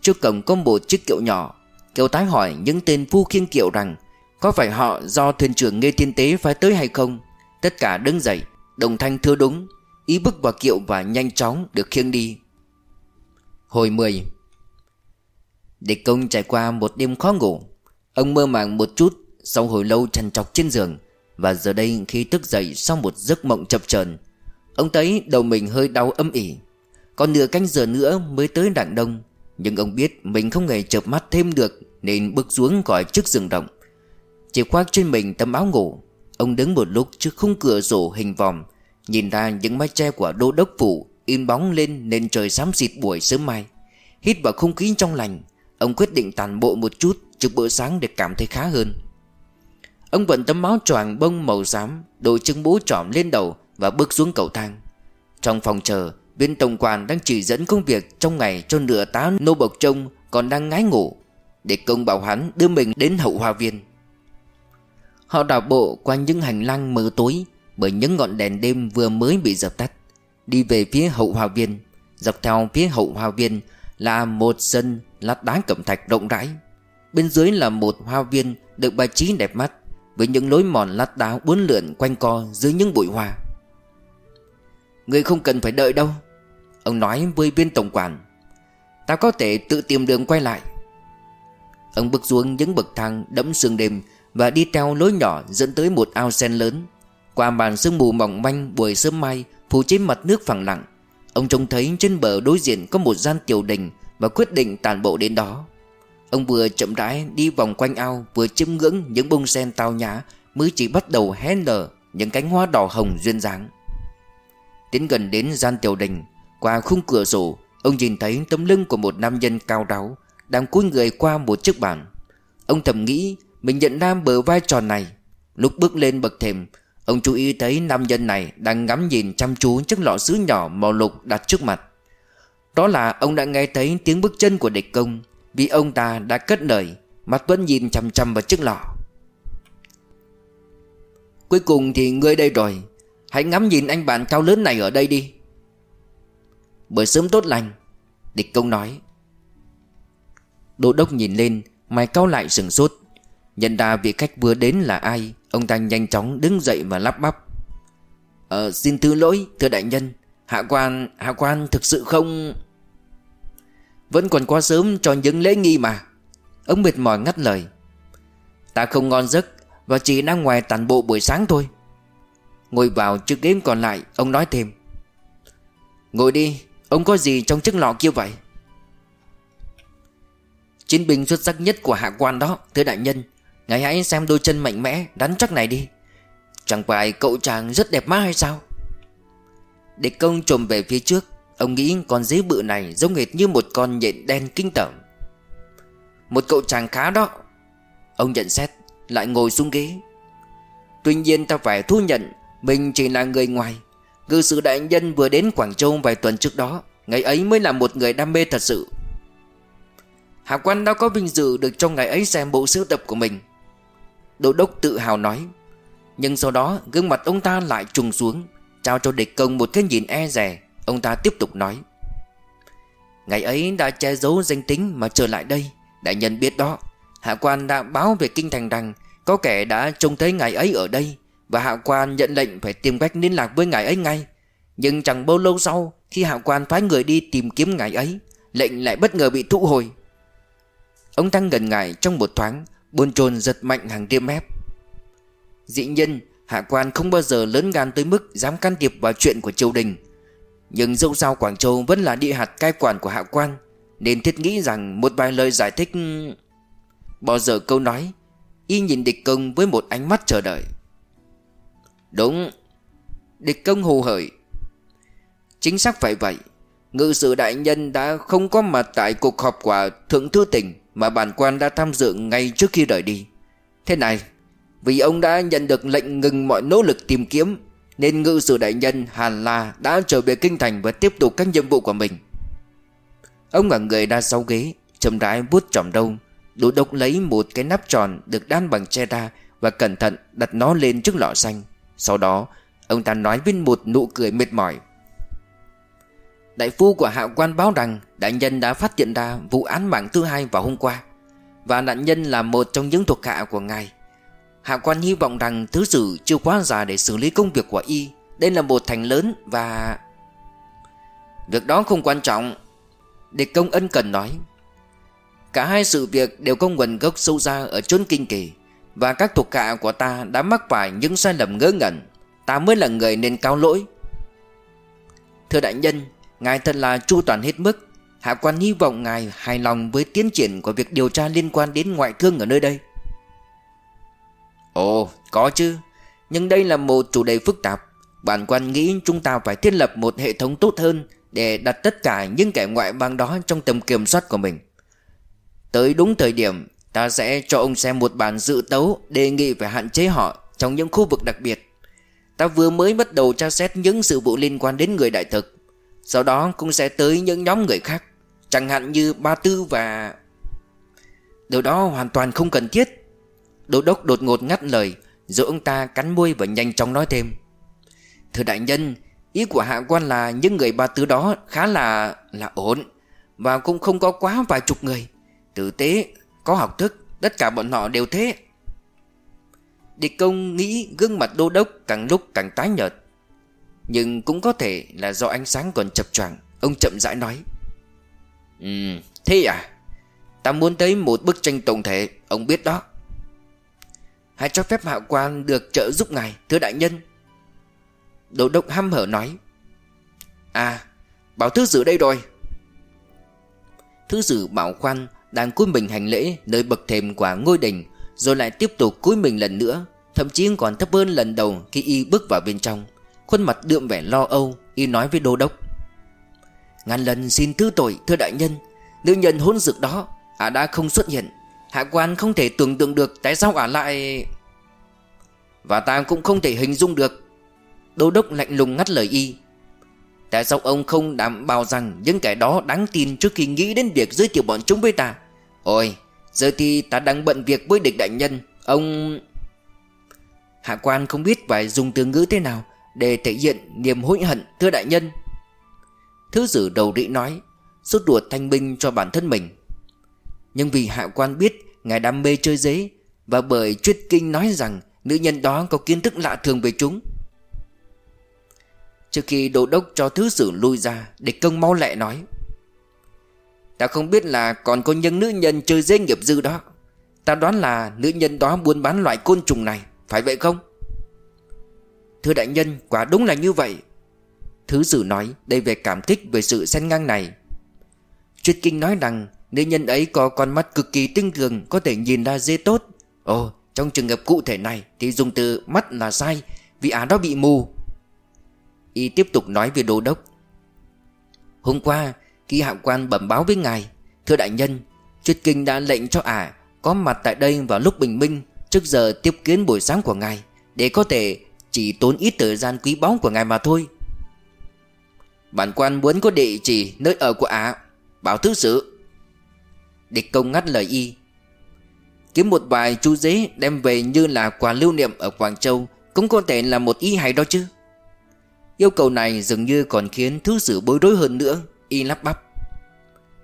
Trước cổng có một chiếc kiệu nhỏ Kiều tái hỏi những tên phu khiêng kiệu rằng có phải họ do thuyền trưởng Nghê Thiên Tế phải tới hay không. Tất cả đứng dậy, Đồng thanh thưa đúng Ý bước vào kiệu và nhanh chóng được khiêng đi. Hồi 10 Địch công trải qua một đêm khó ngủ, Ông mơ màng một chút Sau hồi lâu trằn trọc trên giường. Và giờ đây khi thức dậy sau một giấc mộng chập chờn, Ông thấy đầu mình hơi đau âm ỉ. Còn nửa canh giờ nữa mới tới đảng đông, Nhưng ông biết mình không hề chợp mắt thêm được Nên bước xuống khỏi trước giường động Chỉ khoác trên mình tấm áo ngủ, Ông đứng một lúc trước khung cửa sổ hình vòm, Nhìn ra những mái tre của đô đốc phủ In bóng lên nên trời xám xịt buổi sớm mai, Hít vào không khí trong lành. Ông quyết định tàn bộ một chút Trước bữa sáng để cảm thấy khá hơn. Ông vận tấm áo choàng bông màu xám, Đội chân bố trỏm lên đầu Và bước xuống cầu thang. Trong phòng chờ Viên tổng quản đang chỉ dẫn công việc Trong ngày cho nửa tá nô bộc trông Còn đang ngái ngủ, Để công bảo hắn đưa mình đến hậu hoa viên. Họ đảo bộ qua những hành lang mờ tối Bởi những ngọn đèn đêm vừa mới bị dập tắt, Đi về phía hậu hoa viên, Dọc theo phía hậu hoa viên là một sân lát đá cẩm thạch rộng rãi. Bên dưới là một hoa viên được bài trí đẹp mắt, Với những lối mòn lát đá uốn lượn quanh co dưới những bụi hoa. Người không cần phải đợi đâu, Ông nói với viên tổng quản. Ta có thể tự tìm đường quay lại. Ông bước xuống những bậc thang đẫm sương đêm Và đi theo lối nhỏ dẫn tới một ao sen lớn. Qua màn sương mù mỏng manh buổi sớm mai, Phủ trên mặt nước phẳng lặng. Ông trông thấy trên bờ đối diện có một gian tiểu đình Và quyết định tàn bộ đến đó. Ông vừa chậm rãi đi vòng quanh ao, Vừa chiêm ngưỡng những bông sen tao nhã Mới chỉ bắt đầu hé nở Những cánh hoa đỏ hồng duyên dáng. Tiến gần đến gian tiểu đình, Qua khung cửa sổ, Ông nhìn thấy tấm lưng của một nam nhân cao ráo Đang cúi người qua một chiếc bàn. Ông thầm nghĩ Mình nhận nam bờ vai tròn này. Lúc bước lên bậc thềm Ông chú ý thấy nam nhân này đang ngắm nhìn chăm chú chiếc lọ sứ nhỏ màu lục đặt trước mặt. Đó là ông đã nghe thấy tiếng bước chân của địch công, Vì ông ta đã cất lời Mắt vẫn nhìn chăm chăm vào chiếc lọ. Cuối cùng thì ngươi đây rồi, Hãy ngắm nhìn anh bạn cao lớn này ở đây đi. Bởi sớm tốt lành, Địch công nói. Đô đốc nhìn lên, Mày cao lại sừng sốt. Nhận ra vị khách vừa đến là ai? Ông ta nhanh chóng đứng dậy và lắp bắp. Ờ xin thứ lỗi, thưa đại nhân. Hạ quan Hạ quan thực sự không Vẫn còn quá sớm cho những lễ nghi mà. Ông mệt mỏi ngắt lời. Ta không ngon giấc Và chỉ đang ngoài tàn bộ buổi sáng thôi. Ngồi vào chiếc ghế còn lại, Ông nói thêm. Ngồi đi, Ông có gì trong chiếc lọ kia vậy? Chiến binh xuất sắc nhất của hạ quan đó, Thưa đại nhân. Ngài hãy xem đôi chân mạnh mẽ Đắn chắc này đi. Chẳng phải cậu chàng rất đẹp mắt hay sao? Địch công trồm về phía trước, Ông nghĩ con dế bự này giống hệt như một con nhện đen kinh tởm. Một cậu chàng khá đó. Ông nhận xét, Lại ngồi xuống ghế. Tuy nhiên ta phải thu nhận, Mình chỉ là người ngoài. Ngư sự đại nhân vừa đến Quảng Châu vài tuần trước đó Ngày ấy mới là một người đam mê thật sự. Hạ quan đã có vinh dự được trong ngày ấy xem bộ sưu tập của mình. Đô đốc tự hào nói. Nhưng sau đó, gương mặt ông ta lại trùng xuống, Trao cho địch công một cái nhìn e rè Ông ta tiếp tục nói. Ngày ấy đã che giấu danh tính mà trở lại đây, Đại nhân biết đó. Hạ quan đã báo về kinh thành rằng Có kẻ đã trông thấy ngày ấy ở đây, Và hạ quan nhận lệnh phải tìm cách liên lạc với ngài ấy ngay. Nhưng chẳng bao lâu sau, Khi hạ quan phái người đi tìm kiếm ngài ấy, Lệnh lại bất ngờ bị thu hồi. Ông ta ngần ngại trong một thoáng Bôn trồn giật mạnh hàng tiêm mép. Dĩ nhiên, Hạ quan không bao giờ lớn gan tới mức Dám can thiệp vào chuyện của triều đình. Nhưng dẫu sao Quảng Châu vẫn là địa hạt cai quản của hạ quan, Nên thiết nghĩ rằng Một vài lời giải thích, Bỏ giờ câu nói, Y nhìn địch công với một ánh mắt chờ đợi. Đúng, Địch công hồ hởi. Chính xác phải vậy, Ngự sử đại nhân đã không có mặt tại cuộc họp của Thượng Thư tỉnh mà bản quan đã tham dự ngay trước khi rời đi. Thế này, Vì ông đã nhận được lệnh ngừng mọi nỗ lực tìm kiếm, Nên ngự sử đại nhân Hàn La đã trở về kinh thành Và tiếp tục các nhiệm vụ của mình. Ông ngả người đa sau ghế Chầm rãi bút trỏm đâu đủ độc lấy một cái nắp tròn Được đan bằng che ra Và cẩn thận đặt nó lên trước lọ xanh. Sau đó, Ông ta nói với một nụ cười mệt mỏi. Đại phu của hạ quan báo rằng Đại nhân đã phát hiện ra vụ án mạng thứ hai vào hôm qua, Và nạn nhân là một trong những thuộc hạ của ngài. Hạ quan hy vọng rằng thứ sử chưa quá già để xử lý công việc của y. Đây là một thành lớn và... Việc đó không quan trọng. Địch công ân cần nói, Cả hai sự việc đều có nguồn gốc sâu xa ở chốn kinh kỳ, Và các thuộc hạ của ta đã mắc phải những sai lầm ngớ ngẩn. Ta mới là người nên cao lỗi. Thưa đại nhân Ngài thật là chu toàn hết mức. Hạ quan hy vọng ngài hài lòng với tiến triển của việc điều tra liên quan đến ngoại thương ở nơi đây. Ồ, có chứ. Nhưng đây là một chủ đề phức tạp. Bản quan nghĩ chúng ta phải thiết lập một hệ thống tốt hơn Để đặt tất cả những kẻ ngoại bang đó trong tầm kiểm soát của mình. Tới đúng thời điểm Ta sẽ cho ông xem một bản dự tấu Đề nghị phải hạn chế họ Trong những khu vực đặc biệt. Ta vừa mới bắt đầu tra xét những sự vụ liên quan đến người đại thực. Sau đó cũng sẽ tới những nhóm người khác Chẳng hạn như Ba Tư và... Điều đó hoàn toàn không cần thiết. Đô đốc đột ngột ngắt lời Rồi ông ta cắn môi và nhanh chóng nói thêm. Thưa đại nhân Ý của hạ quan là những người ba tư đó khá là là ổn Và cũng không có quá vài chục người. Tử tế, có học thức Tất cả bọn họ đều thế. Địch công nghĩ gương mặt đô đốc càng lúc càng tái nhợt. Nhưng cũng có thể là do ánh sáng còn chập choạng Ông chậm rãi nói. Ừ, thế à? Ta muốn thấy một bức tranh tổng thể Ông biết đó. Hãy cho phép hạ quan được trợ giúp ngài Thưa đại nhân. Đồ đốc hăm hở nói. À Bảo thư sử đây rồi. Thư sử bảo khoan Đang cúi mình hành lễ Nơi bậc thềm của ngôi đình Rồi lại tiếp tục cúi mình lần nữa Thậm chí còn thấp hơn lần đầu Khi y bước vào bên trong. Khuôn mặt đượm vẻ lo âu, Y nói với đô đốc. Ngàn lần xin thứ tội, thưa đại nhân. Nữ nhân hôn dược đó Ả đã không xuất hiện. Hạ quan không thể tưởng tượng được tại sao ả lại Và ta cũng không thể hình dung được. Đô đốc lạnh lùng ngắt lời y. Tại sao ông không đảm bảo rằng Những kẻ đó đáng tin trước khi nghĩ đến việc giới thiệu bọn chúng với ta? Ôi, Giờ thì ta đang bận việc với địch đại nhân. Ông Hạ quan không biết phải dùng từ ngữ thế nào. Để thể hiện niềm hối hận thưa đại nhân. Thứ sử đầu rĩ nói Rút ruột thanh binh cho bản thân mình. Nhưng vì hạ quan biết Ngài đam mê chơi dế Và bởi Chuyết Kinh nói rằng Nữ nhân đó có kiến thức lạ thường về chúng. Trước khi đô đốc cho thứ sử lui ra, Địch công mau lẹ nói, Ta không biết là còn có những nữ nhân chơi dế nghiệp dư đó. Ta đoán là nữ nhân đó buôn bán loại côn trùng này, Phải vậy không? Thưa đại nhân, quả đúng là như vậy. Thứ sử nói đây về cảm kích về sự xen ngang này. Chuyết kinh nói rằng, Nữ nhân ấy có con mắt cực kỳ tinh thường Có thể nhìn ra dê tốt. Ồ, trong trường hợp cụ thể này Thì dùng từ mắt là sai, Vì á đó bị mù. Y tiếp tục nói về đô đốc. Hôm qua, Khi hạ quan bẩm báo với ngài, Thưa đại nhân Chuyết kinh đã lệnh cho ả Có mặt tại đây vào lúc bình minh, Trước giờ tiếp kiến buổi sáng của ngài, Để có thể chỉ tốn ít thời gian quý báu của ngài mà thôi. Bản quan muốn có địa chỉ nơi ở của ả Bảo thứ sự. Địch công ngắt lời y. Kiếm một vài chú dế đem về như là quà lưu niệm ở Quảng Châu Cũng có thể là một ý hay đó chứ. Yêu cầu này dường như còn khiến thứ sử bối rối hơn nữa, Y lắp bắp.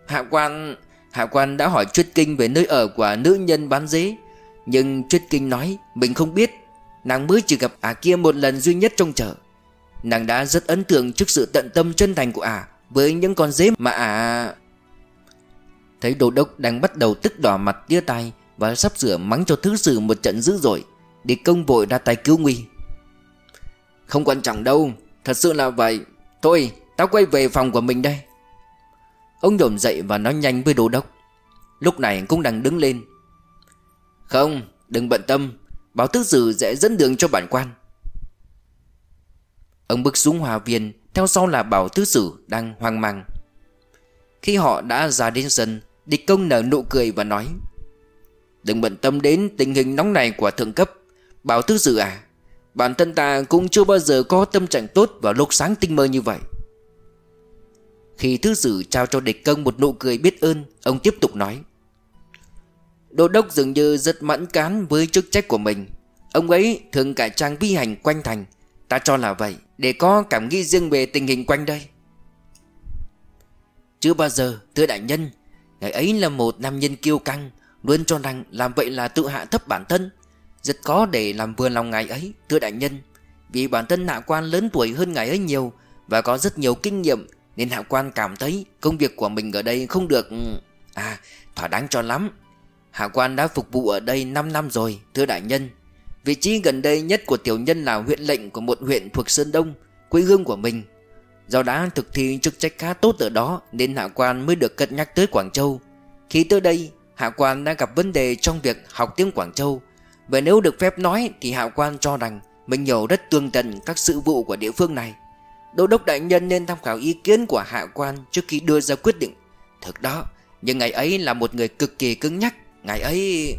Hạ quan Hạ quan đã hỏi Chuyết Kinh về nơi ở của nữ nhân bán dế, Nhưng Chuyết Kinh nói Mình không biết. Nàng mới chỉ gặp ả kia một lần duy nhất trong chợ Nàng đã rất ấn tượng trước sự tận tâm chân thành của ả Với những con dế mà ả Thấy đồ đốc đang bắt đầu tức đỏ mặt tia tay Và sắp sửa mắng cho thứ sử một trận dữ dội Để công vội ra tay cứu nguy. Không quan trọng đâu, Thật sự là vậy. Thôi, tao quay về phòng của mình đây. Ông nhổm dậy và nói nhanh với đồ đốc Lúc này cũng đang đứng lên. Không, đừng bận tâm. Bảo thứ sử sẽ dẫn đường cho bản quan. Ông bước xuống hòa viên, Theo sau là bảo thứ sử đang hoang mang. Khi họ đã ra đến sân, Địch công nở nụ cười và nói, Đừng bận tâm đến tình hình nóng này của thượng cấp, Bảo thứ sử à. Bản thân ta cũng chưa bao giờ có tâm trạng tốt vào lúc sáng tinh mơ như vậy. Khi thứ sử trao cho địch công một nụ cười biết ơn, Ông tiếp tục nói Đô đốc dường như rất mẫn cán với chức trách của mình. Ông ấy thường cải trang vi hành quanh thành. Ta cho là vậy, Để có cảm nghĩ riêng về tình hình quanh đây. Chưa bao giờ, thưa đại nhân, Ngài ấy là một nam nhân kiêu căng, Luôn cho rằng làm vậy là tự hạ thấp bản thân. Rất khó để làm vừa lòng ngài ấy, Thưa đại nhân. Vì bản thân hạ quan lớn tuổi hơn ngài ấy nhiều Và có rất nhiều kinh nghiệm, Nên hạ quan cảm thấy công việc của mình ở đây không được ừ, À thỏa đáng cho lắm. Hạ quan đã phục vụ ở đây 5 năm rồi, Thưa đại nhân. Vị trí gần đây nhất của tiểu nhân là huyện lệnh của một huyện thuộc Sơn Đông, Quê hương của mình. Do đã thực thi chức trách khá tốt ở đó, Nên hạ quan mới được cân nhắc tới Quảng Châu. Khi tới đây, Hạ quan đã gặp vấn đề trong việc học tiếng Quảng Châu. Vậy nếu được phép nói, Thì hạ quan cho rằng Mình hiểu rất tương tận các sự vụ của địa phương này. Đô đốc đại nhân nên tham khảo ý kiến của hạ quan Trước khi đưa ra quyết định. Thực đó Nhưng ngày ấy là một người cực kỳ cứng nhắc. Ngày ấy.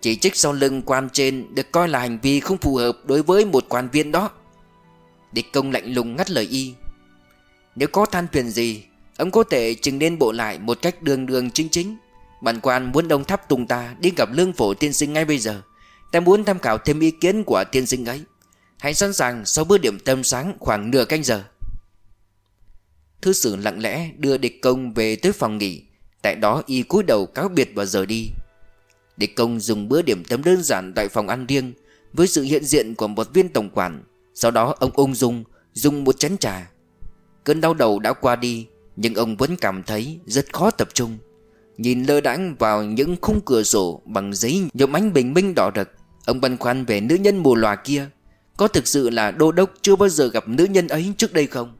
Chỉ trích sau lưng quan trên Được coi là hành vi không phù hợp Đối với một quan viên đó. Địch công lạnh lùng ngắt lời y. Nếu có than phiền gì, Ông có thể chừng nên bộ lại một cách đường đường chính chính. Bản quan muốn đông tháp tùng ta Đi gặp lương phổ tiên sinh ngay bây giờ. Ta muốn tham khảo thêm ý kiến của tiên sinh ấy. Hãy sẵn sàng sau bữa điểm tâm sáng khoảng nửa canh giờ. Thư sử lặng lẽ đưa địch công về tới phòng nghỉ. Tại đó y cúi đầu cáo biệt và rời đi. Địch công dùng bữa điểm tâm đơn giản tại phòng ăn riêng Với sự hiện diện của một viên tổng quản, Sau đó ông ung dung dùng một chén trà. Cơn đau đầu đã qua đi, Nhưng ông vẫn cảm thấy rất khó tập trung. Nhìn lơ đãng vào những khung cửa sổ Bằng giấy nhuộm ánh bình minh đỏ rực, Ông băn khoăn về nữ nhân mù lòa kia, Có thực sự là đô đốc chưa bao giờ gặp nữ nhân ấy trước đây không?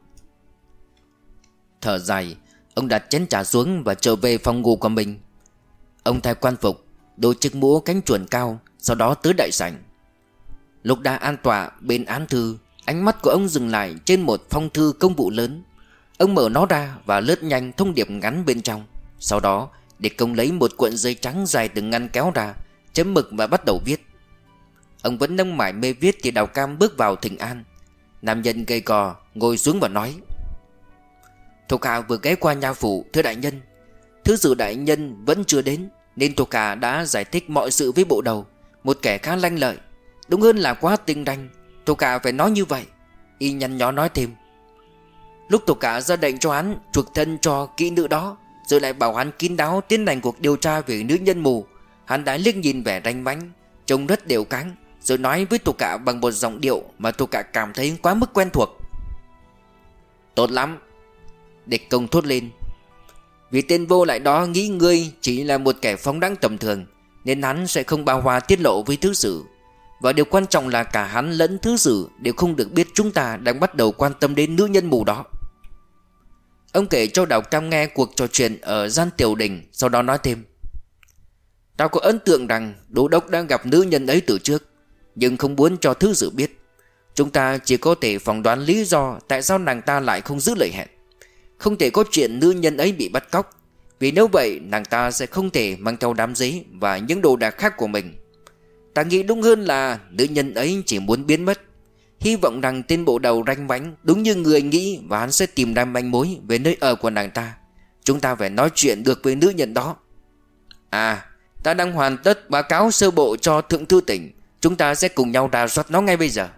Thở dài Ông đặt chén trà xuống và trở về phòng ngủ của mình. Ông thay quan phục, Đôi chiếc mũ cánh chuồn cao, Sau đó tới đại sảnh. Lúc đã an tọa bên án thư, Ánh mắt của ông dừng lại trên một phong thư công vụ lớn. Ông mở nó ra và lướt nhanh thông điệp ngắn bên trong. Sau đó, để công lấy một cuộn dây trắng dài từng ngăn kéo ra, Chấm mực và bắt đầu viết. Ông vẫn nâng mải mê viết thì đào cam bước vào thịnh an. Nam nhân gây cò Ngồi xuống và nói Thuộc hạ vừa ghé qua nhà phủ Thưa đại nhân. Thứ sử đại nhân vẫn chưa đến, Nên thuộc hạ đã giải thích mọi sự với bộ đầu. Một kẻ khá lanh lợi. Đúng hơn là quá tinh đanh Thuộc hạ phải nói như vậy. Y nhăn nhó nói thêm. Lúc thuộc hạ ra lệnh cho hắn chuộc thân cho kỹ nữ đó, Rồi lại bảo hắn kín đáo tiến hành cuộc điều tra về nữ nhân mù, Hắn đã liếc nhìn vẻ ranh mánh, Trông rất đều cáng, Rồi nói với thuộc hạ bằng một giọng điệu Mà thuộc hạ cảm thấy quá mức quen thuộc. Tốt lắm Địch công thốt lên. Vì tên vô lại đó nghĩ ngươi chỉ là một kẻ phóng đẳng tầm thường, Nên hắn sẽ không bao hòa tiết lộ với thứ sử. Và điều quan trọng là cả hắn lẫn thứ sử Đều không được biết chúng ta đang bắt đầu quan tâm đến nữ nhân mù đó. Ông kể cho Đào Cam nghe cuộc trò chuyện ở gian tiểu đình, Sau đó nói thêm. Tao có ấn tượng rằng Đỗ Đốc đang gặp nữ nhân ấy từ trước, Nhưng không muốn cho thứ sử biết. Chúng ta chỉ có thể phỏng đoán lý do Tại sao nàng ta lại không giữ lời hẹn không thể có chuyện nữ nhân ấy bị bắt cóc. Vì nếu vậy, nàng ta sẽ không thể mang theo đám giấy Và những đồ đạc khác của mình. Ta nghĩ đúng hơn là Nữ nhân ấy chỉ muốn biến mất. Hy vọng rằng tên bộ đầu ranh vánh Đúng như người nghĩ Và hắn sẽ tìm ra manh mối Về nơi ở của nàng ta. Chúng ta phải nói chuyện được với nữ nhân đó. À Ta đang hoàn tất báo cáo sơ bộ cho Thượng Thư tỉnh. Chúng ta sẽ cùng nhau đào soát nó ngay bây giờ.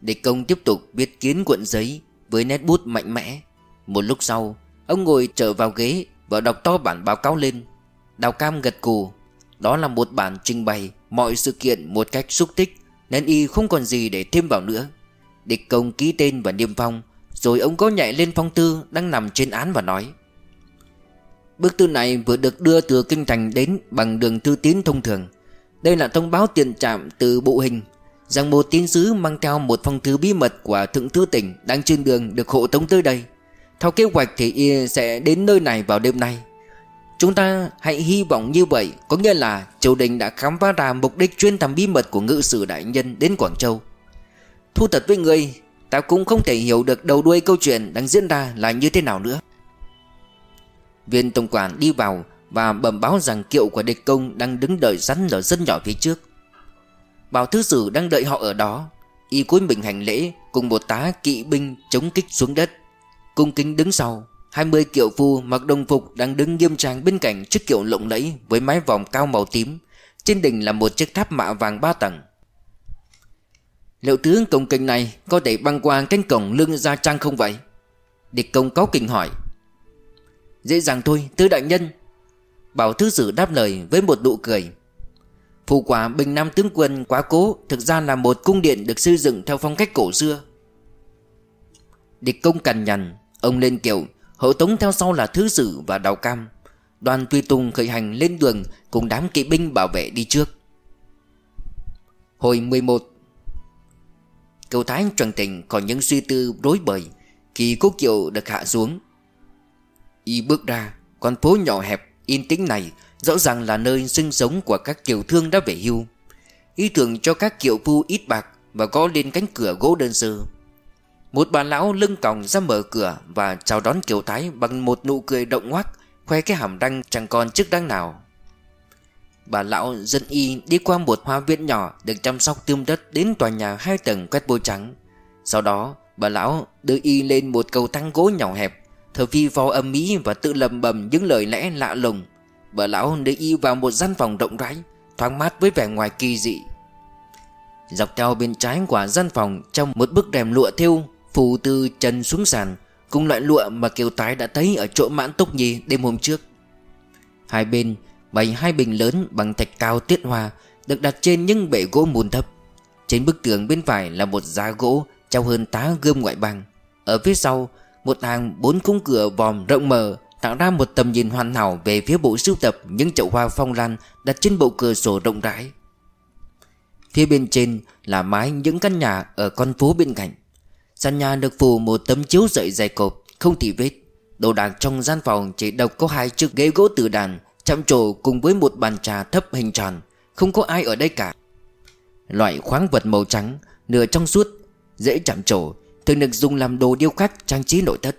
Địch công tiếp tục viết kiến cuộn giấy với nét bút mạnh mẽ. Một lúc sau, Ông ngồi trở vào ghế Và đọc to bản báo cáo lên. Đào Cam gật cù, Đó là một bản trình bày mọi sự kiện một cách xúc tích, Nên y không còn gì để thêm vào nữa. Địch công ký tên và niêm phong, Rồi ông có nhảy lên phong thư Đang nằm trên án và nói, Bức thư này vừa được đưa từ Kinh Thành đến Bằng đường thư tín thông thường. Đây là thông báo tiền trạm từ bộ hình rằng một tín sứ mang theo một phong thư bí mật của thượng thư tỉnh đang trên đường được hộ tống tới đây. Theo kế hoạch thì y sẽ đến nơi này vào đêm nay. Chúng ta hãy hy vọng như vậy, Có nghĩa là triều đình đã khám phá ra mục đích chuyên thăm bí mật của ngự sử đại nhân đến Quảng Châu Thu thật với người Ta cũng không thể hiểu được đầu đuôi câu chuyện đang diễn ra là như thế nào nữa Viên tổng quản đi vào Và bẩm báo rằng kiệu của địch công đang đứng đợi sẵn ở sân nhỏ phía trước Bảo thứ sử đang đợi họ ở đó Y cúi mình hành lễ Cùng một tá kỵ binh chống kích xuống đất Cung kính đứng sau 20 kiệu phu mặc đồng phục đang đứng nghiêm trang bên cạnh chiếc kiệu lộng lẫy với mái vòng cao màu tím. Trên đỉnh là một chiếc tháp mạ vàng ba tầng. Liệu tướng công kình này có thể băng qua cánh cổng lưng gia trang không vậy? Địch công cáo kình hỏi. Dễ dàng thôi, tứ đại nhân. Bảo thứ sử đáp lời với một nụ cười. Phụ quả Bình Nam tướng quân quá cố, Thực ra là một cung điện được xây dựng theo phong cách cổ xưa. Địch công cằn nhằn, Ông lên kiểu, Hậu tống theo sau là Thứ Sử và Đào Cam. Đoàn Tùy Tùng khởi hành lên đường Cùng đám kỵ binh bảo vệ đi trước. Hồi 11 Cầu Thái trần tình còn những suy tư rối bời Khi cố kiệu được hạ xuống. Y bước ra, Con phố nhỏ hẹp, yên tĩnh này Rõ ràng là nơi sinh sống của các kiều thương đã về hưu. Ý tưởng cho các kiệu phu ít bạc Và có lên cánh cửa gỗ đơn sơ. Một bà lão lưng còng ra mở cửa Và chào đón kiều thái bằng một nụ cười động ngoác, Khoe cái hàm răng chẳng còn chức răng nào. Bà lão dân y đi qua một hoa viện nhỏ Được chăm sóc tươm đất đến tòa nhà hai tầng quét bôi trắng. Sau đó, bà lão đưa y lên một cầu thang gỗ nhỏ hẹp Thở phi vào âm mỹ và tự lầm bầm những lời lẽ lạ lùng. Bà lão đưa y vào một gian phòng rộng rãi, Thoáng mát với vẻ ngoài kỳ dị. Dọc theo bên trái của gian phòng, Trong một bức rèm lụa thêu Phủ từ chân xuống sàn, Cùng loại lụa mà Kiều Tái đã thấy Ở chỗ mãn túc nhi đêm hôm trước. Hai bên bày hai bình lớn bằng thạch cao tiết hoa, Được đặt trên những bệ gỗ mùn thấp. Trên bức tường bên phải là một giá gỗ Trao hơn tá gươm ngoại bang. Ở phía sau, Một hàng bốn khung cửa vòm rộng mở Tạo ra một tầm nhìn hoàn hảo về phía bộ sưu tập Những chậu hoa phong lan đặt trên bộ cửa sổ rộng rãi. Phía bên trên là mái những căn nhà ở con phố bên cạnh. Sàn nhà được phủ một tấm chiếu dậy dày cộp, Không tỉ vết. Đồ đạc trong gian phòng chỉ độc có hai chiếc ghế gỗ từ đàn, Chạm trổ cùng với một bàn trà thấp hình tròn, Không có ai ở đây cả. Loại khoáng vật màu trắng, Nửa trong suốt, Dễ chạm trổ, Thường được dùng làm đồ điêu khắc trang trí nội thất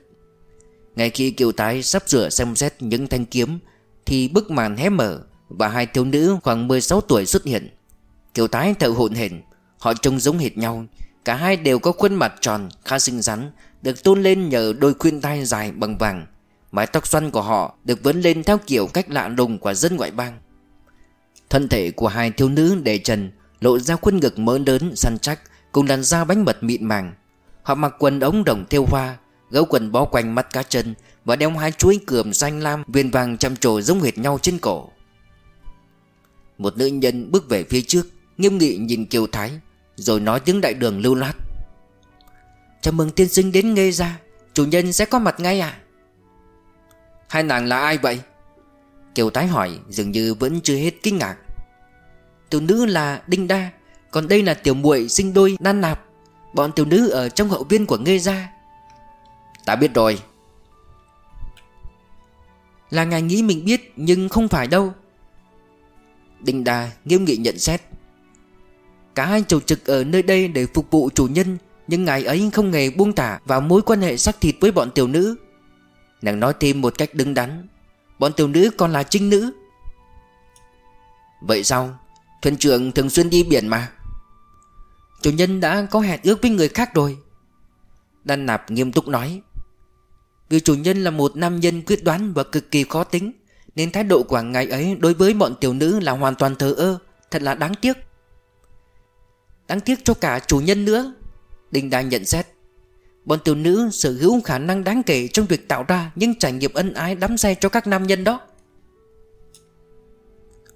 ngay khi kiều tái sắp sửa xem xét những thanh kiếm, Thì bức màn hé mở Và hai thiếu nữ khoảng 16 tuổi xuất hiện. Kiều tái thở hổn hển, Họ trông giống hệt nhau. Cả hai đều có khuôn mặt tròn, khá xinh xắn, Được tôn lên nhờ đôi khuyên tai dài bằng vàng. Mái tóc xoăn của họ được vấn lên theo kiểu cách lạ lùng của dân ngoại bang. Thân thể của hai thiếu nữ để trần, Lộ ra khuôn ngực mỡ lớn, săn chắc, Cùng làn da bánh mật mịn màng. Họ mặc quần ống đồng thêu hoa Gấu quần bó quanh mắt cá chân Và đeo hai chuỗi cườm xanh lam Viên vàng chăm trổ giống hệt nhau trên cổ. Một nữ nhân bước về phía trước, Nghiêm nghị nhìn Kiều Thái, Rồi nói tiếng đại đường lưu loát. Chào mừng tiên sinh đến nghe ra Chủ nhân sẽ có mặt ngay à Hai nàng là ai vậy? Kiều Thái hỏi, Dường như vẫn chưa hết kinh ngạc. Tiểu nữ là Đinh Đa, Còn đây là tiểu muội sinh đôi Nan Nạp. Bọn tiểu nữ ở trong hậu viên của Nghê Gia. Ta biết rồi. Là ngài nghĩ mình biết nhưng không phải đâu. Đinh Đà nghiêm nghị nhận xét. Cả hai chủ trực ở nơi đây để phục vụ chủ nhân Nhưng ngài ấy không hề buông thả vào mối quan hệ sắc thịt với bọn tiểu nữ. Nàng nói thêm một cách đứng đắn. Bọn tiểu nữ còn là trinh nữ. Vậy sao? Thuyền trưởng thường xuyên đi biển mà. Chủ nhân đã có hẹn ước với người khác rồi. Đan Nạp nghiêm túc nói vì chủ nhân là một nam nhân quyết đoán và cực kỳ khó tính, Nên thái độ của ngài ấy đối với bọn tiểu nữ là hoàn toàn thờ ơ, Thật là đáng tiếc. Đáng tiếc cho cả chủ nhân nữa, Đinh Đa nhận xét. Bọn tiểu nữ sở hữu khả năng đáng kể trong việc tạo ra những trải nghiệm ân ái đắm say cho các nam nhân đó.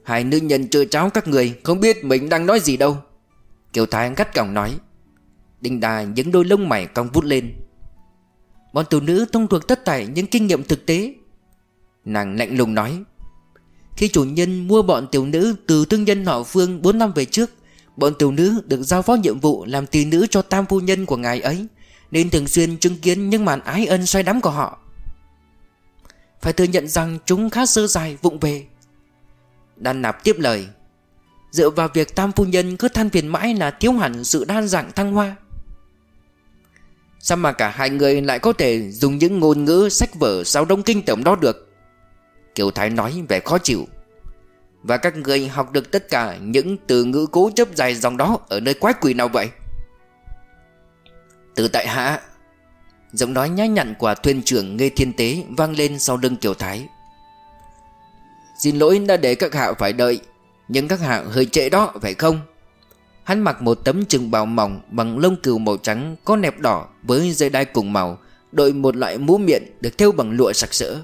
Hai nữ nhân chơi cháo các người, Không biết mình đang nói gì đâu. Kiều Thái gắt gỏng nói. Đinh Đà những đôi lông mày cong vút lên. Bọn tiểu nữ thông thuộc tất cả những kinh nghiệm thực tế. Nàng lạnh lùng nói, Khi chủ nhân mua bọn tiểu nữ từ thương nhân họ Phương 4 năm về trước, Bọn tiểu nữ được giao phó nhiệm vụ làm tỷ nữ cho tam phu nhân của ngài ấy, Nên thường xuyên chứng kiến những màn ái ân xoay đắm của họ. Phải thừa nhận rằng chúng khá sơ dài, vụng về. Đan nạp tiếp lời, Dựa vào việc tam phu nhân cứ than phiền mãi là thiếu hẳn sự đa dạng thăng hoa Sao mà cả hai người lại có thể dùng những ngôn ngữ sách vở sao đông kinh tởm đó được? Kiều Thái nói vẻ khó chịu. Và các người học được tất cả những từ ngữ cố chấp dài dòng đó ở nơi quái quỷ nào vậy? Từ tại hạ, Giọng nói nhã nhặn của thuyền trưởng Nghê Thiên Tế vang lên sau lưng Kiều Thái. Xin lỗi đã để các hạ phải đợi, Nhưng các hạ hơi trễ đó, phải không? Hắn mặc một tấm trừng bào mỏng bằng lông cừu màu trắng có nẹp đỏ với dây đai cùng màu, đội một loại mũ miệng được thêu bằng lụa sặc sỡ.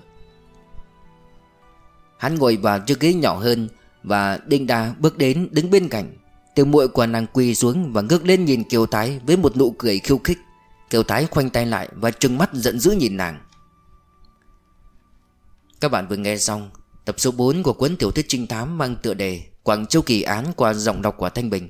Hắn ngồi vào chiếc ghế nhỏ hơn và Đinh Đa bước đến đứng bên cạnh. Tiểu muội của nàng quỳ xuống và ngước lên nhìn Kiều Thái với một nụ cười khiêu khích. Kiều Thái khoanh tay lại và trừng mắt giận dữ nhìn nàng. Các bạn vừa nghe xong Tập số 4 của cuốn tiểu thuyết trinh thám mang tựa đề Quảng Châu Kỳ Án qua giọng đọc của Thanh Bình